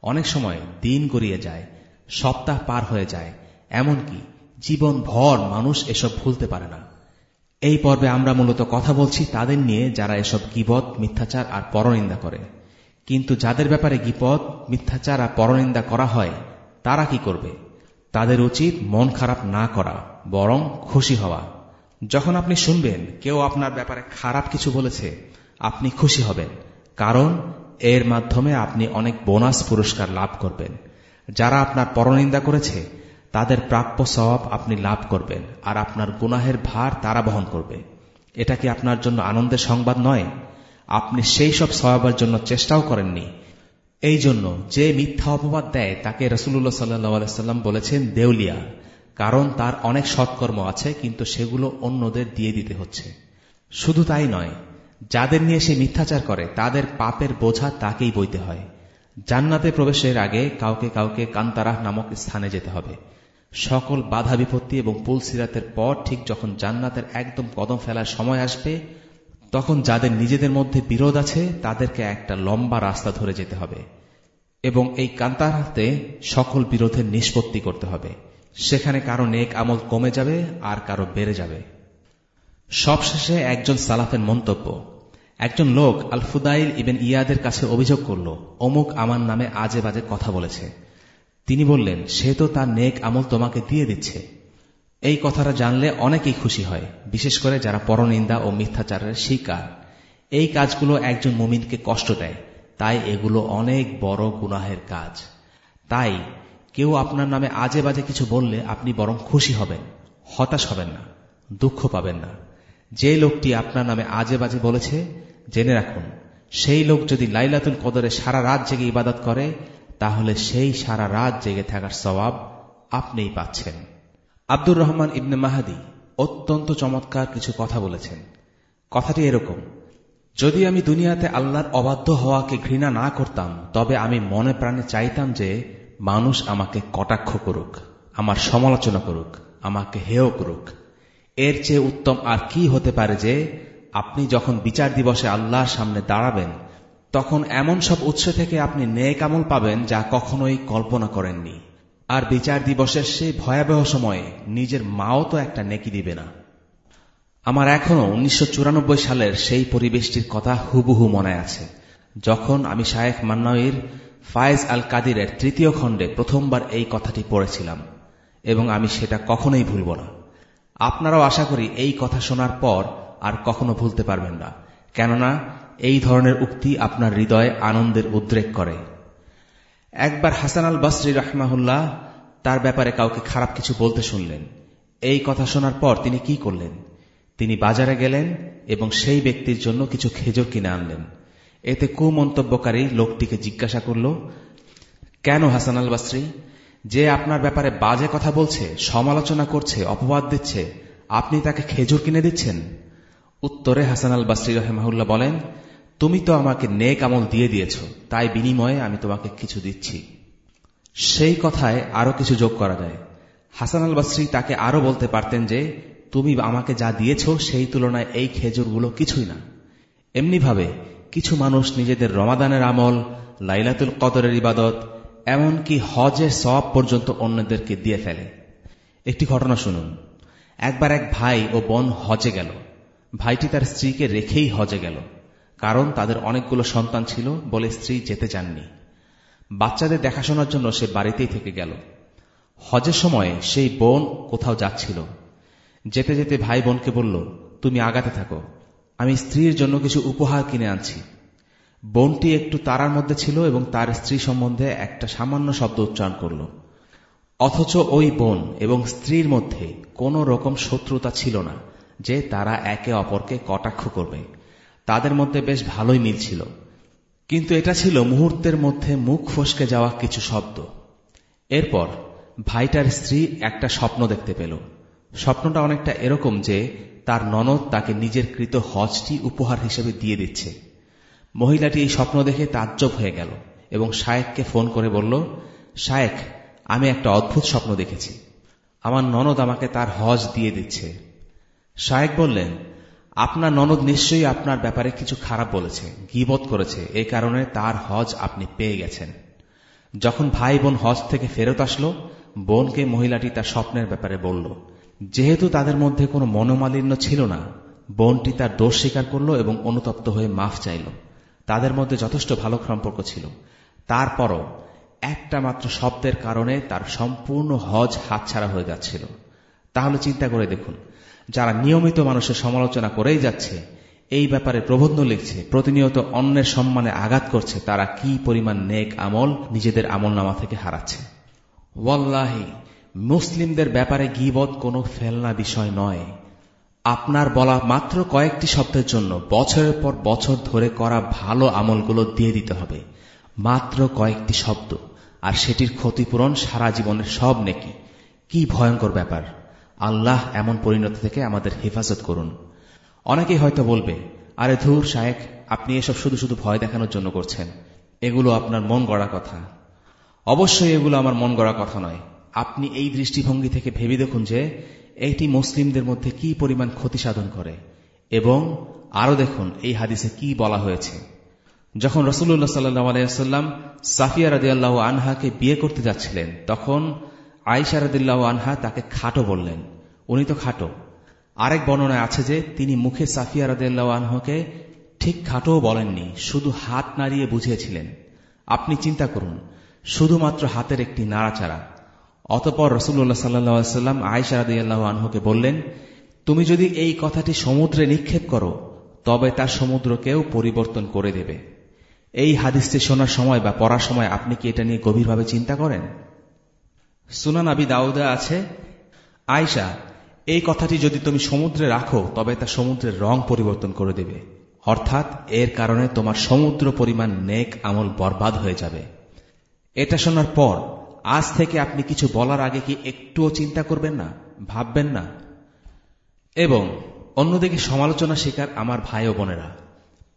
অনেক সময় দিন গড়িয়ে যায়, সপ্তাহ পার হয়ে যায়, এমনকি জীবন ভর মানুষ এসব ভুলতে পারে না। এই পর্বে আমরা মূলত কথা বলছি তাদের নিয়ে যারা এসব গিবত, মিথ্যাচার আর পরনিন্দা করে। কিন্তু যাদের ব্যাপারে গিপদ মিথ্যাচার আর পরনিন্দা করা হয়, তারা কি করবে? তাদের উচিত মন খারাপ না করা, বরং খুশি হওয়া। যখন আপনি শুনবেন, কেউ আপনার ব্যাপারে খারাপ কিছু বলেছে, আপনি খুশি হবেন, কারণ এর মাধ্যমে আপনি অনেক বোনাস পুরস্কার লাভ করবেন। যারা আপনার পরনিন্দা করেছে তাদের প্রাপ্য স্বভাব আপনি লাভ করবেন, আর আপনার গুনাহের ভার তারা বহন করবে। এটা কি আপনার জন্য আনন্দের সংবাদ নয়? আপনি সেই সব স্বভাবের জন্য চেষ্টাও করেননি। এই জন্য যে মিথ্যা অপবাদ দেয়, তাকে রসুল্লাহ সাল্লাহ সাল্লাম বলেছেন দেউলিয়া। কারণ তার অনেক সৎকর্ম আছে, কিন্তু সেগুলো অন্যদের দিয়ে দিতে হচ্ছে। শুধু তাই নয়, যাদের নিয়ে সে মিথ্যাচার করে, তাদের পাপের বোঝা তাকেই বইতে হয়। জান্নাতে প্রবেশের আগে কাউকে কাউকে কান্তারাহ নামক স্থানে যেতে হবে। সকল বাধা বিপত্তি এবং পুল সিরাতের পর ঠিক যখন জান্নাতের একদম কদম ফেলার সময় আসবে, তখন যাদের নিজেদের মধ্যে বিরোধ আছে, তাদেরকে একটা লম্বা রাস্তা ধরে যেতে হবে এবং এই কান্তারাতে সকল বিরোধের নিষ্পত্তি করতে হবে। সেখানে কারও নেক আমল কমে যাবে আর কারও বেড়ে যাবে। সবশেষে একজন সালাফের মন্তব্য, একজন লোক আলফুদাইল ইবেন ইয়াদের কাছে অভিযোগ করল, অমুক আমার নামে আজে বাজে কথা বলেছে। তিনি বললেন, সে তো তার নেক আমল তোমাকে দিয়ে দিচ্ছে। এই কথাটা জানলে অনেকেই খুশি হয়, বিশেষ করে যারা পরনিন্দা ও মিথ্যাচারের শিকার। এই কাজগুলো একজন মুমিনকে কষ্ট দেয়, তাই এগুলো অনেক বড় গুনাহের কাজ। তাই কেউ আপনার নামে আজে বাজে কিছু বললে আপনি বরং খুশি হবেন, হতাশ হবেন না, দুঃখ পাবেন না। যে লোকটি আপনার নামে আজে বাজে বলেছে, জেনে রাখুন, সেই লোক যদি লাইলাতুল কদরে সারা রাত জেগে ইবাদত করে তাহলে সেই সারা রাত জেগে থাকার স্বভাব আপনিই পাচ্ছেন। আব্দুর রহমান ইবনে মাহাদি অত্যন্ত চমৎকার কিছু কথা বলেছেন। কথাটি এরকম, যদি আমি দুনিয়াতে আল্লাহর অবাধ্য হওয়াকে ঘৃণা না করতাম, তবে আমি মনে প্রাণে চাইতাম যে মানুষ আমাকে কটাক্ষ করুক, আমার সমালোচনা করুক, আমাকে হেয় করুক। এর চেয়ে উত্তম আর কি হতে পারে যে আপনি যখন বিচার দিবসে আল্লাহর সামনে দাঁড়াবেন তখন এমন সব উৎস থেকে আপনি নেক আমল পাবেন যা কখনোই কল্পনা করেননি। আর বিচার দিবসের সেই ভয়াবহ সময়ে নিজের মাও তো একটা নেকি দিবে না। আমার এখনও উনিশশো সালের সেই পরিবেশটির কথা হুবহু মনে আছে, যখন আমি শায়েখ মান্নাইর ফায়েজ আল কাদিরের তৃতীয় খণ্ডে প্রথমবার এই কথাটি পড়েছিলাম, এবং আমি সেটা কখনোই ভুলব না। আপনারাও আশা করি এই কথা শোনার পর আর কখনো ভুলতে পারবেন না, কেননা এই ধরনের উক্তি আপনার হৃদয়ে আনন্দের উদ্রেক করে। একবার হাসান আল বাসরি রহমাহুল্লাহ তার ব্যাপারে কাউকে খারাপ কিছু বলতে শুনলেন। এই কথা শোনার পর তিনি কি করলেন? তিনি বাজারে গেলেন এবং সেই ব্যক্তির জন্য কিছু খেজুর কিনে আনলেন। এতে কুমন্তব্যকারী লোকটিকে জিজ্ঞাসা করল, কেন হাসান আল বাসরি যে আপনার ব্যাপারে বাজে কথা বলছে, সমালোচনা করছে, অপবাদ দিচ্ছে, আপনি তাকে খেজুর কিনে দিচ্ছেন? উত্তরে হাসান আল বাসরি রহমাহুল্লাহ বলেন তুমি তো আমাকে নেক আমল দিয়ে দিয়েছ, তাই বিনিময়ে আমি তোমাকে কিছু দিচ্ছি। সেই কথায় আরও কিছু যোগ করা যায়। হাসান আল বাসরি তাকে আরও বলতে পারতেন যে, তুমি আমাকে যা দিয়েছ সেই তুলনায় এই খেজুরগুলো কিছুই না। এমনিভাবে কিছু মানুষ নিজেদের রমাদানের আমল, লাইলাতুল কদরের ইবাদত, এমনকি হজের সব পর্যন্ত অন্যদেরকে দিয়ে ফেলে। একটি ঘটনা শুনুন। একবার এক ভাই ও বোন হজে গেল। ভাইটি তার স্ত্রীকে রেখেই হজে গেল। কারণ তাদের অনেকগুলো সন্তান ছিল বলে স্ত্রী যেতে চাননি। বাচ্চাদের দেখাশোনার জন্য সে বাড়িতেই থেকে গেল। হজের সময় সেই বোন কোথাও যাচ্ছিল। যেতে যেতে ভাই বোনকে বলল, তুমি আগাতে থাকো। আমি স্ত্রীর জন্য কিছু উপহার কিনে আনছি। বোনটি একটু তারার মধ্যে ছিল এবং তার স্ত্রী সম্বন্ধে একটা সামান্য শব্দ উচ্চারণ করল। অথচ ওই বোন এবং স্ত্রীর মধ্যে কোনো রকম শত্রুতা ছিল না যে তারা একে অপরকে কটাক্ষ করবে। তাদের মধ্যে বেশ ভালোই মিল ছিল। কিন্তু এটা ছিল মুহূর্তের মধ্যে মুখ ফসকে যাওয়া কিছু শব্দ। এরপর ভাইটার স্ত্রী একটা স্বপ্ন দেখতে পেল। স্বপ্নটা অনেকটা এরকম যে তার ননদ তাকে নিজের কৃত হজটি উপহার হিসেবে দিয়ে দিচ্ছে। মহিলাটি এই স্বপ্ন দেখে তাজ্জব হয়ে গেল এবং শায়েককে ফোন করে বলল, শায়েক, আমি একটা অদ্ভুত স্বপ্ন দেখেছি। আমার ননদ আমাকে তার হজ দিয়ে দিচ্ছে। শায়েক বললেন আপনার ননদ নিশ্চয়ই আপনার ব্যাপারে কিছু খারাপ বলেছে, গিবত করেছে এই কারণে তার হজ আপনি পেয়ে গেছেন। যখন ভাই বোন হজ থেকে ফেরত আসলো, বোনকে মহিলাটি তার স্বপ্নের ব্যাপারে বলল। যেহেতু তাদের মধ্যে কোনো মনোমালিন্য ছিল না, বোনটি তার দোষ স্বীকার করল এবং অনুতপ্ত হয়ে মাফ চাইল। তাদের মধ্যে যথেষ্ট ভালো সম্পর্ক ছিল। তারপরও একটা মাত্র শব্দের কারণে তার সম্পূর্ণ হজ হাতছাড়া হয়ে যাচ্ছিল। তাহলে চিন্তা করে দেখুন যারা নিয়মিত মানুষের সমালোচনা করেই যাচ্ছে, এই ব্যাপারে প্রবন্ধ লিখছে, প্রতিনিয়ত অন্যের সম্মানে আঘাত করছে, তারা কি পরিমাণ নেক আমল নিজেদের আমল নামা থেকে হারাচ্ছে। ওয়াল্লাহি, মুসলিমদের ব্যাপারে গিবত কোনো ফেলনা বিষয় নয়। আপনার বলা মাত্র কয়েকটি শব্দের জন্য বছরের পর বছর ধরে করা ভালো আমলগুলো দিয়ে দিতে হবে। মাত্র কয়েকটি শব্দ, আর সেটির ক্ষতিপূরণ সারা জীবনের সব নেকি। কি ভয়ঙ্কর ব্যাপার। আল্লাহ এমন পরিণতি থেকে আমাদের হেফাজত করুন। অনেকেই হয়তো বলবে, আরে ধুর, শায়েক, আপনি এসব শুধু শুধু ভয় দেখানোর জন্য করছেন। এগুলো আপনার মন গড়া কথা। অবশ্যই এগুলো আমার মন গড়া কথা নয়। আপনি এই দৃষ্টিভঙ্গি থেকে ভেবে দেখুন যে, এটি মুসলিমদের মধ্যে কি পরিমাণ ক্ষতি সাধন করে। এবং আরও দেখুন, এই হাদিসে কি বলা হয়েছে। যখন রসুল্লাহ সাল্লাহ আলাইসাল্লাম সাফিয়া রাদিয়াল্লাহ আনহাকে বিয়ে করতে যাচ্ছিলেন, তখন আইসা রাদিল্লাহ আনহা তাকে খাটো বললেন। উনি তো খাটো। আরেক বর্ণনায় আছে যে, তিনি মুখে সাফিয়া রাদিয়াল্লাহ আনহাকে ঠিক খাটোও বলেননি, শুধু হাত নাড়িয়ে বুঝিয়েছিলেন। আপনি চিন্তা করুন, শুধুমাত্র হাতের একটি নাড়াচাড়া। অতপর রসুল্লাহ সাল্লাম আয়সা আনহুকে বললেন, তুমি যদি এই কথাটি সমুদ্রে নিক্ষেপ করো, তবে তার সমুদ্রকেও পরিবর্তন করে দেবে। এই হাদিসটি শোনার সময় বা পড়ার সময় আপনি কি এটা নিয়ে গভীরভাবে চিন্তা করেন? সুনান আবি দাউদা আছে আয়সা এই কথাটি যদি তুমি সমুদ্রে রাখো, তবে তা সমুদ্রের রং পরিবর্তন করে দেবে। অর্থাৎ এর কারণে তোমার সমুদ্র পরিমাণ নেক আমল বরবাদ হয়ে যাবে। এটা শোনার পর, আজ থেকে আপনি কিছু বলার আগে কি একটুও চিন্তা করবেন না, ভাববেন না? এবং অন্যদিকে সমালোচনা শিকার আমার ভাই ও বোনেরা,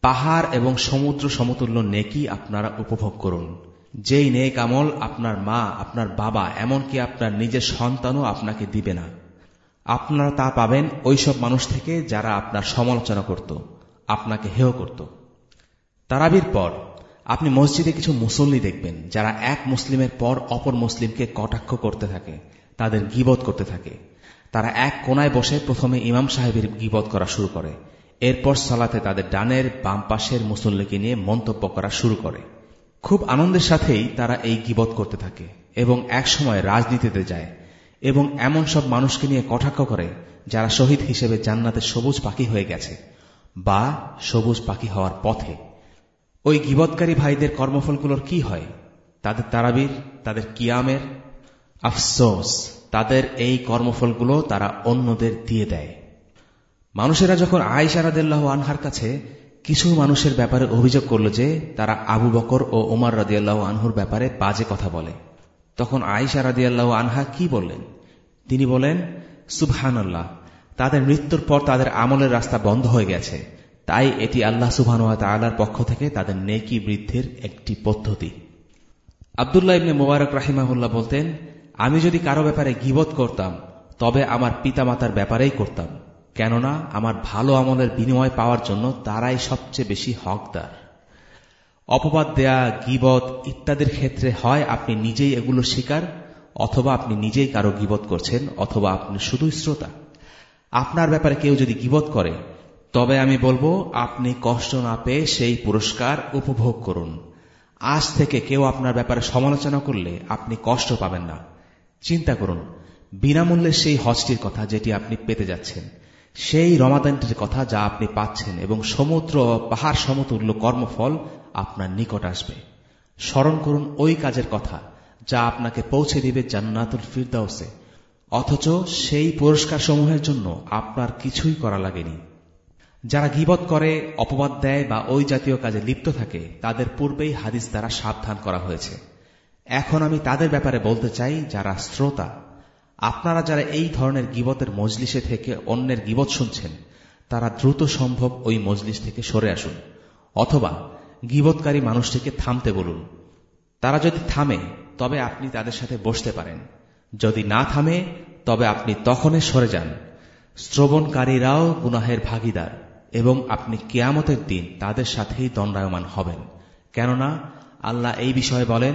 পাহাড় এবং সমুদ্র সমতুল্য নেকি আপনারা উপভোগ করুন। যেই নেক আমল আপনার মা, আপনার বাবা, এমনকি আপনার নিজের সন্তানও আপনাকে দিবে না। আপনারা তা পাবেন ওইসব মানুষ থেকে যারা আপনার সমালোচনা করত, আপনাকে হেয় করত। তারাবির পর, আপনি মসজিদে কিছু মুসল্লি দেখবেন, যারা এক মুসলিমের পর অপর মুসলিমকে কটাক্ষ করতে থাকে, তাদের গিবত করতে থাকে। তারা এক কোনায় বসে প্রথমে ইমাম সাহেবের গিবত করা শুরু করে, এরপর সালাতে তাদের ডানের বাম পাশের মুসল্লিকে নিয়ে মন্তব্য করা শুরু করে। খুব আনন্দের সাথেই তারা এই গিবত করতে থাকে এবং এক সময় রাজনীতিতে যায় এবং এমন সব মানুষকে নিয়ে কটাক্ষ করে যারা শহীদ হিসেবে জান্নাতে সবুজ পাখি হয়ে গেছে বা সবুজ পাখি হওয়ার পথে। ওই গিবৎকারী ভাইদের কর্মফলগুলোর কি হয়? তাদের তারাবির, তাদের কিয়ামের? আফসোস, তাদের এই কর্মফলগুলো তারা অন্যদের দিয়ে দেয়। মানুষেরা যখন আয়সারাদিল্লাহ আনহার কাছে কিছু মানুষের ব্যাপারে অভিযোগ করল যে, তারা আবু বকর ও উমার রাদিয়াল্লাহ আনহুর ব্যাপারে বাজে কথা বলে। তখন আয়সা রাদিয়াল্লাহ আনহা কি বললেন? তিনি বলেন, সুবহানাল্লাহ, তাদের মৃত্যুর পর তাদের আমলের রাস্তা বন্ধ হয়ে গেছে। তাই এটি আল্লাহ সুবহান পক্ষ থেকে তাদের নেকি বৃদ্ধির একটি পদ্ধতি। আবদুল্লাহ ইবনে মোবারক রাহিমাহুল্লাহ বলতেন, আমি যদি কারও ব্যাপারে গিবত করতাম, তবে আমার পিতামাতার ব্যাপারেই করতাম। কেননা আমার ভালো আমলের বিনিময় পাওয়ার জন্য তারাই সবচেয়ে বেশি হকদার। অপবাদ দেয়া, গিবত ইত্যাদির ক্ষেত্রে হয় আপনি নিজেই এগুলো শিকার অথবা আপনি নিজেই কারও গিবত করছেন, অথবা আপনি শুধুই শ্রোতা। আপনার ব্যাপারে কেউ যদি গিবত করে, তবে আমি বলব, আপনি কষ্ট না পেয়ে সেই পুরস্কার উপভোগ করুন। আজ থেকে কেউ আপনার ব্যাপারে সমালোচনা করলে আপনি কষ্ট পাবেন না। চিন্তা করুন, বিনামূল্যে সেই হজটির কথা যেটি আপনি পেতে যাচ্ছেন। সেই রমাদানটির কথা যা আপনি পাচ্ছেন এবং সমুদ্র, পাহাড় সমতুল্য কর্মফল আপনার নিকট আসবে। স্মরণ করুন ওই কাজের কথা যা আপনাকে পৌঁছে দিবে জান্নাতুল ফিরদাউসে। অথচ সেই পুরস্কার সমূহের জন্য আপনার কিছুই করা লাগেনি। যারা গিবত করে, অপবাদ দেয় বা ওই জাতীয় কাজে লিপ্ত থাকে, তাদের পূর্বেই হাদিস দ্বারা সাবধান করা হয়েছে। এখন আমি তাদের ব্যাপারে বলতে চাই, যারা শ্রোতা আপনারা যারা এই ধরনের গিবতের মজলিসে থেকে অন্যের গিবত শুনছেন, তারা দ্রুত সম্ভব ওই মজলিস থেকে সরে আসুন। অথবা গিবতকারী মানুষটিকে থামতে বলুন। তারা যদি থামে, তবে আপনি তাদের সাথে বসতে পারেন। যদি না থামে, তবে আপনি তখনই সরে যান। শ্রবণকারীরাও গুনাহের ভাগিদার এবং আপনি কেয়ামতের দিন তাদের সাথেই দণ্ডায়মান হবেন। কেননা, আল্লাহ এই বিষয়ে বলেন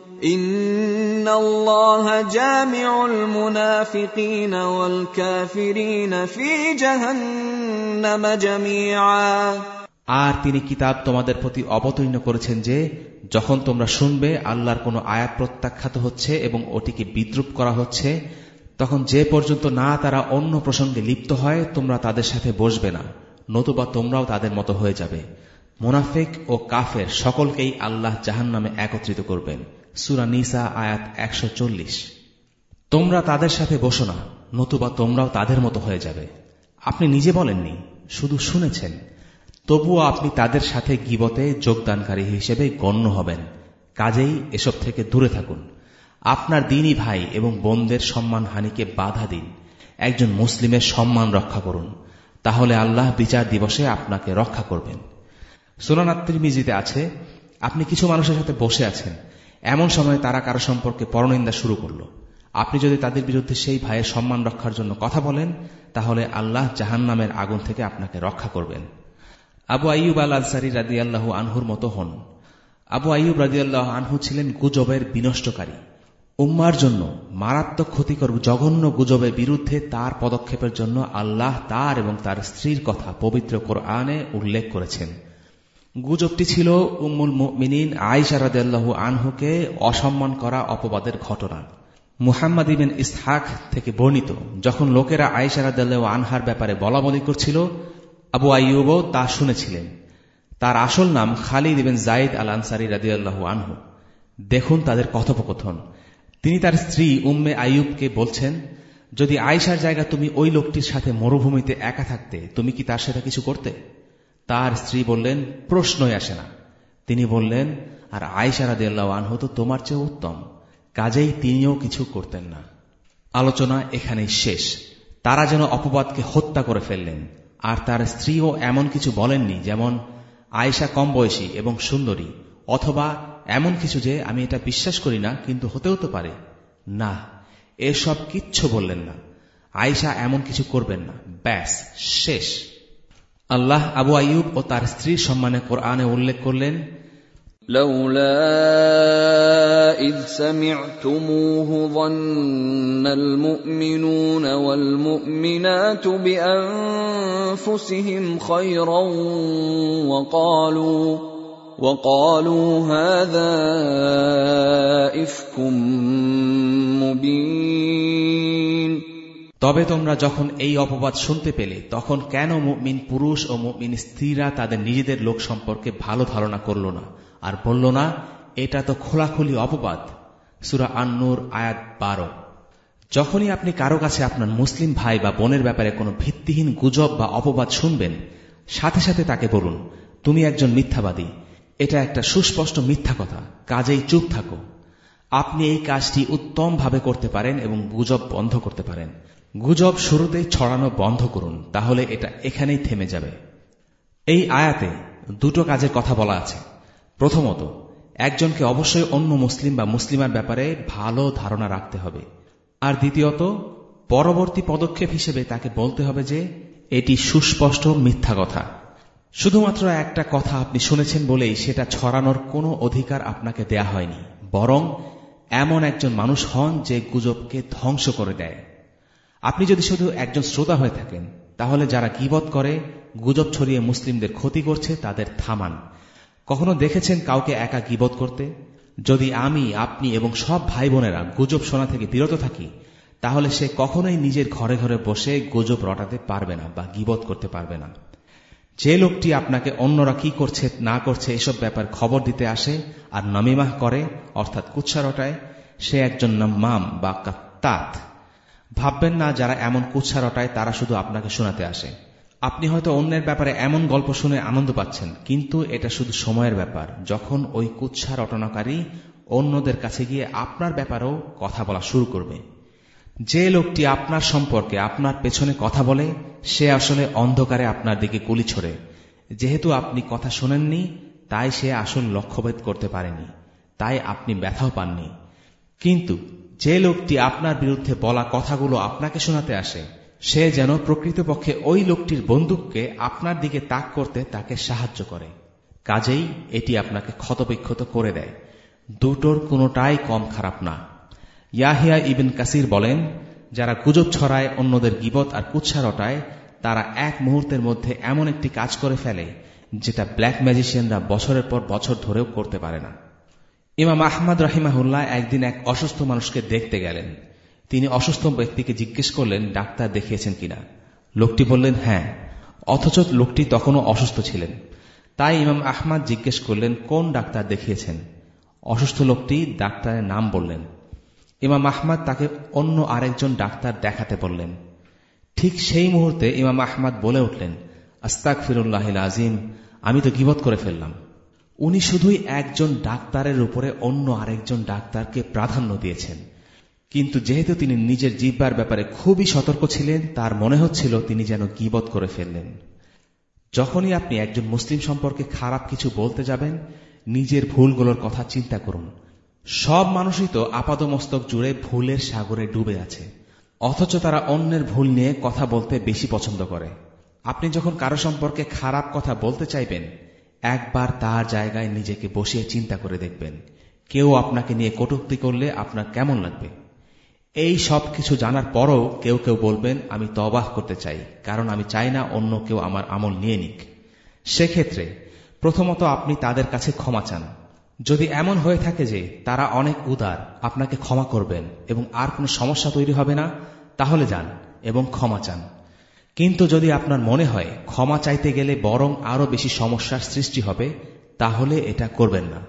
ان الله جامع المنافقين والكافرين في جهنم جميعا আর তিনি কিতাব তোমাদের প্রতি অবতীর্ণ করেছেন যে যখন তোমরা শুনবে আল্লাহর কোনো আয়াত প্রত্যাখ্যাত হচ্ছে এবং ওটিকে বিদ্রুপ করা হচ্ছে তখন যে পর্যন্ত না তারা অন্য প্রসঙ্গে লিপ্ত হয় তোমরা তাদের সাথে বসবে না নতুবা তোমরাও তাদের মতো হয়ে যাবে মুনাফিক ও কাফের সকলকেই আল্লাহ জাহান নামে একত্রিত করবেন সুরা নিসা আয়াত একশো চল্লিশ। তোমরা তাদের সাথে বসো না, নতুবা তোমরাও তাদের মতো হয়ে যাবে। আপনি নিজে বলেননি, শুধু শুনেছেন। তবুও আপনি তাদের সাথে গিবতে যোগদানকারী হিসেবে গণ্য হবেন। কাজেই এসব থেকে দূরে থাকুন। আপনার দিনই ভাই এবং বোনদের সম্মান হানিকে বাধা দিন। একজন মুসলিমের সম্মান রক্ষা করুন। তাহলে আল্লাহ বিচার দিবসে আপনাকে রক্ষা করবেন। সোনানাত্রির মিজিতে আছে, আপনি কিছু মানুষের সাথে বসে আছেন। এমন সময় তারা কারও সম্পর্কে পরনিন্দা শুরু করল। আপনি যদি তাদের বিরুদ্ধে সেই ভাইয়ের সম্মান রক্ষার জন্য কথা বলেন, তাহলে আল্লাহ জাহান নামের আগুন থেকে আপনাকে রক্ষা করবেন। আবু আইয়ুব আল আনসারি রাদি আল্লাহ আনহুর মতো হন। আবু আইয়ুব রাজি আল্লাহ আনহু ছিলেন গুজবের বিনষ্টকারী। উম্মার জন্য মারাত্মক ক্ষতিকর জঘন্য গুজবের বিরুদ্ধে তার পদক্ষেপের জন্য আল্লাহ তার এবং তার স্ত্রীর কথা পবিত্র কোরআনে উল্লেখ করেছেন। গুজবটি ছিল উম্মুল মিনিন আইসারাদাল্লাহু আনহুকে অসম্মান করা অপবাদের ঘটনা। মুহাম্মদ ইবিন ইসহাক থেকে বর্ণিত, যখন লোকেরা আইসারাদাল্লাহ আনহার ব্যাপারে বলা বলি করছিল, আবু আইয়ুবও তা শুনেছিলেন। তার আসল নাম খালিদ ইবেন জাইদ আল আনসারি রাদিয়াল্লাহ আনহু। দেখুন তাদের কথোপকথন। তিনি তার স্ত্রী উম্মে আইয়ুবকে বলছেন, যদি আয়সার জায়গা তুমি ওই লোকটির সাথে মরুভূমিতে একা থাকতে, তুমি কি তার সাথে কিছু করতে? তার স্ত্রী বললেন, প্রশ্নই আসে না। তিনি বললেন, আর আয়সারা দেল্লা আনহু তো তোমার চেয়ে উত্তম। কাজেই তিনিও কিছু করতেন না। আলোচনা এখানেই শেষ। তারা যেন অপবাদকে হত্যা করে ফেললেন। আর তার স্ত্রীও এমন কিছু বলেননি যেমন, আয়েশা কম বয়সী এবং সুন্দরী, অথবা এমন কিছু যে আমি এটা বিশ্বাস করি না, কিন্তু হতেও তো পারে। না, এসব কিচ্ছু বললেন না। আয়েশা এমন কিছু করবেন না। ব্যাস, শেষ। আল্লাহ আবু আইয়ুব ও তার স্ত্রীর সম্মানে কোরআনে উল্লেখ করলেন لولا إذ سمعتموه ظن المؤمنون والمؤمنات بأنفسهم خيرا وقالوا وقالوا هذا إفك مبين তবে তোমরা যখন এই অপবাদ শুনতে পেলে, তখন কেন মুমিন পুরুষ ও মুমিন স্ত্রীরা তাদের নিজেদের লোক সম্পর্কে ভালো ধারণা করল না, আর বলল না, এটা তো খোলাখুলি অপবাদ। সুরা আন্নুর, আয়াত বারো। যখনই আপনি কারও কাছে আপনার মুসলিম ভাই বা বোনের ব্যাপারে কোনো ভিত্তিহীন গুজব বা অপবাদ শুনবেন, সাথে সাথে তাকে বলুন, তুমি একজন মিথ্যাবাদী। এটা একটা সুস্পষ্ট মিথ্যা কথা। কাজেই চুপ থাকো। আপনি এই কাজটি উত্তমভাবে করতে পারেন এবং গুজব বন্ধ করতে পারেন। গুজব শুরুতেই ছড়ানো বন্ধ করুন, তাহলে এটা এখানেই থেমে যাবে। এই আয়াতে দুটো কাজের কথা বলা আছে। প্রথমত, একজনকে অবশ্যই অন্য মুসলিম বা মুসলিমার ব্যাপারে ভালো ধারণা রাখতে হবে। আর দ্বিতীয়ত, পরবর্তী পদক্ষেপ হিসেবে তাকে বলতে হবে যে, এটি সুস্পষ্ট মিথ্যা কথা। শুধুমাত্র একটা কথা আপনি শুনেছেন বলেই সেটা ছড়ানোর কোনো অধিকার আপনাকে দেয়া হয়নি। বরং, এমন একজন মানুষ হন যে গুজবকে ধ্বংস করে দেয়। আপনি যদি শুধু একজন শ্রোতা হয়ে থাকেন, তাহলে যারা গিবত করে, গুজব ছড়িয়ে মুসলিমদের ক্ষতি করছে, তাদের থামান। কখনো দেখেছেন কাউকে একা গিবত করতে? যদি আমি, আপনি এবং সব ভাই বোনেরা গুজব শোনা থেকে বিরত থাকি, তাহলে সে কখনোই নিজের ঘরে ঘরে বসে গুজব রটাতে পারবে না বা গিবত করতে পারবে না। যে লোকটি আপনাকে অন্যরা কি করছে, না করছে, এসব ব্যাপার খবর দিতে আসে আর নমিমাহ করে, অর্থাৎ কুৎসা রটায়, সে একজন নাম্মাম বা কাত্তাত। ভাববেন না যারা এমন কুৎসা রটায় তারা শুধু আপনাকে শোনাতে আসে। আপনি হয়তো অন্যের ব্যাপারে এমন গল্প শুনে আনন্দ পাচ্ছেন, কিন্তু এটা শুধু সময়ের ব্যাপার। যখন ওই কুৎসা রটনাকারী অন্যদের কাছে গিয়ে আপনার ব্যাপারেও কথা বলা শুরু করবে। যে লোকটি আপনার সম্পর্কে, আপনার পেছনে কথা বলে, সে আসলে অন্ধকারে আপনার দিকে গুলি ছড়ে। যেহেতু আপনি কথা শোনেননি, তাই সে আসল লক্ষ্যভেদ করতে পারেনি। তাই আপনি ব্যথাও পাননি। কিন্তু যে লোকটি আপনার বিরুদ্ধে বলা কথাগুলো আপনাকে শোনাতে আসে, সে যেন প্রকৃতপক্ষে ওই লোকটির বন্দুককে আপনার দিকে তাক করতে তাকে সাহায্য করে। কাজেই এটি আপনাকে ক্ষতবিক্ষত করে দেয়। দুটোর কোনোটাই কম খারাপ না। ইয়াহিয়া ইবিন কাসির বলেন, যারা গুজব ছড়ায়, অন্যদের গিবত আর কুৎসা রটায়, তারা এক মুহূর্তের মধ্যে এমন একটি কাজ করে ফেলে, যেটা ব্ল্যাক ম্যাজিশিয়ানরা বছরের পর বছর ধরেও করতে পারে না। ইমাম আহমদ রাহিমাহুল্লাহ একদিন এক অসুস্থ মানুষকে দেখতে গেলেন। তিনি অসুস্থ ব্যক্তিকে জিজ্ঞেস করলেন, ডাক্তার দেখিয়েছেন কিনা? লোকটি বললেন হ্যাঁ। অথচ লোকটি তখনও অসুস্থ ছিলেন। তাই ইমাম আহমাদ জিজ্ঞেস করলেন, কোন ডাক্তার দেখিয়েছেন? অসুস্থ লোকটি ডাক্তারের নাম বললেন। ইমাম আহমাদ তাকে অন্য আরেকজন ডাক্তার দেখাতে বললেন। ঠিক সেই মুহূর্তে ইমাম আহমাদ বলে উঠলেন আস্তাক ফিরুল্লাহ আজিম আমি তো গিবত করে ফেললাম। উনি শুধুই একজন ডাক্তারের উপরে অন্য আরেকজন ডাক্তারকে প্রাধান্য দিয়েছেন। কিন্তু যেহেতু তিনি নিজের জিব্বার ব্যাপারে খুবই সতর্ক ছিলেন, তার মনে হচ্ছিল তিনি যেন গিবত করে ফেললেন। যখনই আপনি একজন মুসলিম সম্পর্কে খারাপ কিছু বলতে যাবেন, নিজের ভুলগুলোর কথা চিন্তা করুন। সব মানুষই তো আপাদমস্তক জুড়ে ভুলের সাগরে ডুবে আছে, অথচ তারা অন্যের ভুল নিয়ে কথা বলতে বেশি পছন্দ করে। আপনি যখন কারও সম্পর্কে খারাপ কথা বলতে চাইবেন একবার তার জায়গায় নিজেকে বসিয়ে চিন্তা করে দেখবেন, কেউ আপনাকে নিয়ে কটুক্তি করলে আপনার কেমন লাগবে? এই সব কিছু জানার পরও কেউ কেউ বলবেন, আমি তবাহ করতে চাই, কারণ আমি চাই না অন্য কেউ আমার আমল নিয়ে নিক। সেক্ষেত্রে প্রথমত আপনি তাদের কাছে ক্ষমা চান। যদি এমন হয়ে থাকে যে তারা অনেক উদার, আপনাকে ক্ষমা করবেন এবং আর কোনো সমস্যা তৈরি হবে না, তাহলে যান এবং ক্ষমা চান। কিন্তু যদি আপনার মনে হয় ক্ষমা চাইতে গেলে বরং আরও বেশি সমস্যার সৃষ্টি হবে, তাহলে এটা করবেন না।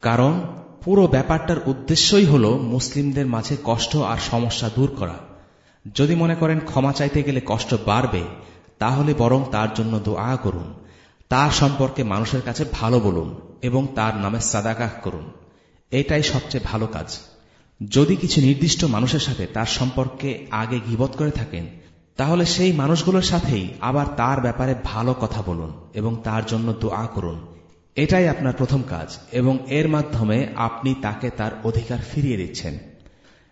কারণ পুরো ব্যাপারটার উদ্দেশ্যই হল মুসলিমদের মাঝে কষ্ট আর সমস্যা দূর করা। যদি মনে করেন ক্ষমা চাইতে গেলে কষ্ট বাড়বে, তাহলে বরং তার জন্য দোয়া করুন। তার সম্পর্কে মানুষের কাছে ভালো বলুন এবং তার নামে সাদাকাহ করুন। এটাই সবচেয়ে ভালো কাজ। যদি কিছু নির্দিষ্ট মানুষের সাথে তার সম্পর্কে আগে গিবত করে থাকেন তাহলে সেই মানুষগুলোর সাথেই আবার তার ব্যাপারে ভালো কথা বলুন এবং তার জন্য দোয়া করুন। এটাই আপনার প্রথম কাজ এবং এর মাধ্যমে আপনি তাকে তার অধিকার ফিরিয়ে দিচ্ছেন।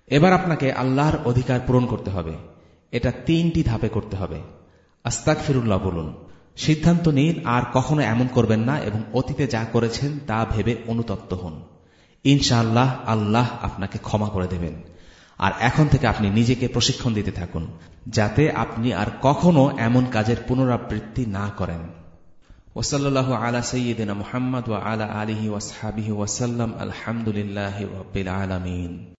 এবার আপনাকে আল্লাহর অধিকার পূরণ করতে হবে। এটা তিনটি ধাপে করতে হবে। আস্তাক ফিরুল্লাহ বলুন, সিদ্ধান্ত নিন আর কখনো এমন করবেন না এবং অতীতে যা করেছেন তা ভেবে অনুতপ্ত হন। ইনশাআল্লাহ আল্লাহ আপনাকে ক্ষমা করে দেবেন। আর এখন থেকে আপনি নিজেকে প্রশিক্ষণ দিতে থাকুন, যাতে আপনি আর কখনো এমন কাজের পুনরাবৃত্তি না করেন। ওসল্লাহ আলা সঈদিনা মোহাম্মদ ওয়া আলা আলহি ওয়াসহাবিহি ওয়াসাল্লাম আলহামদুলিল্লাহ রবিল আলমিন।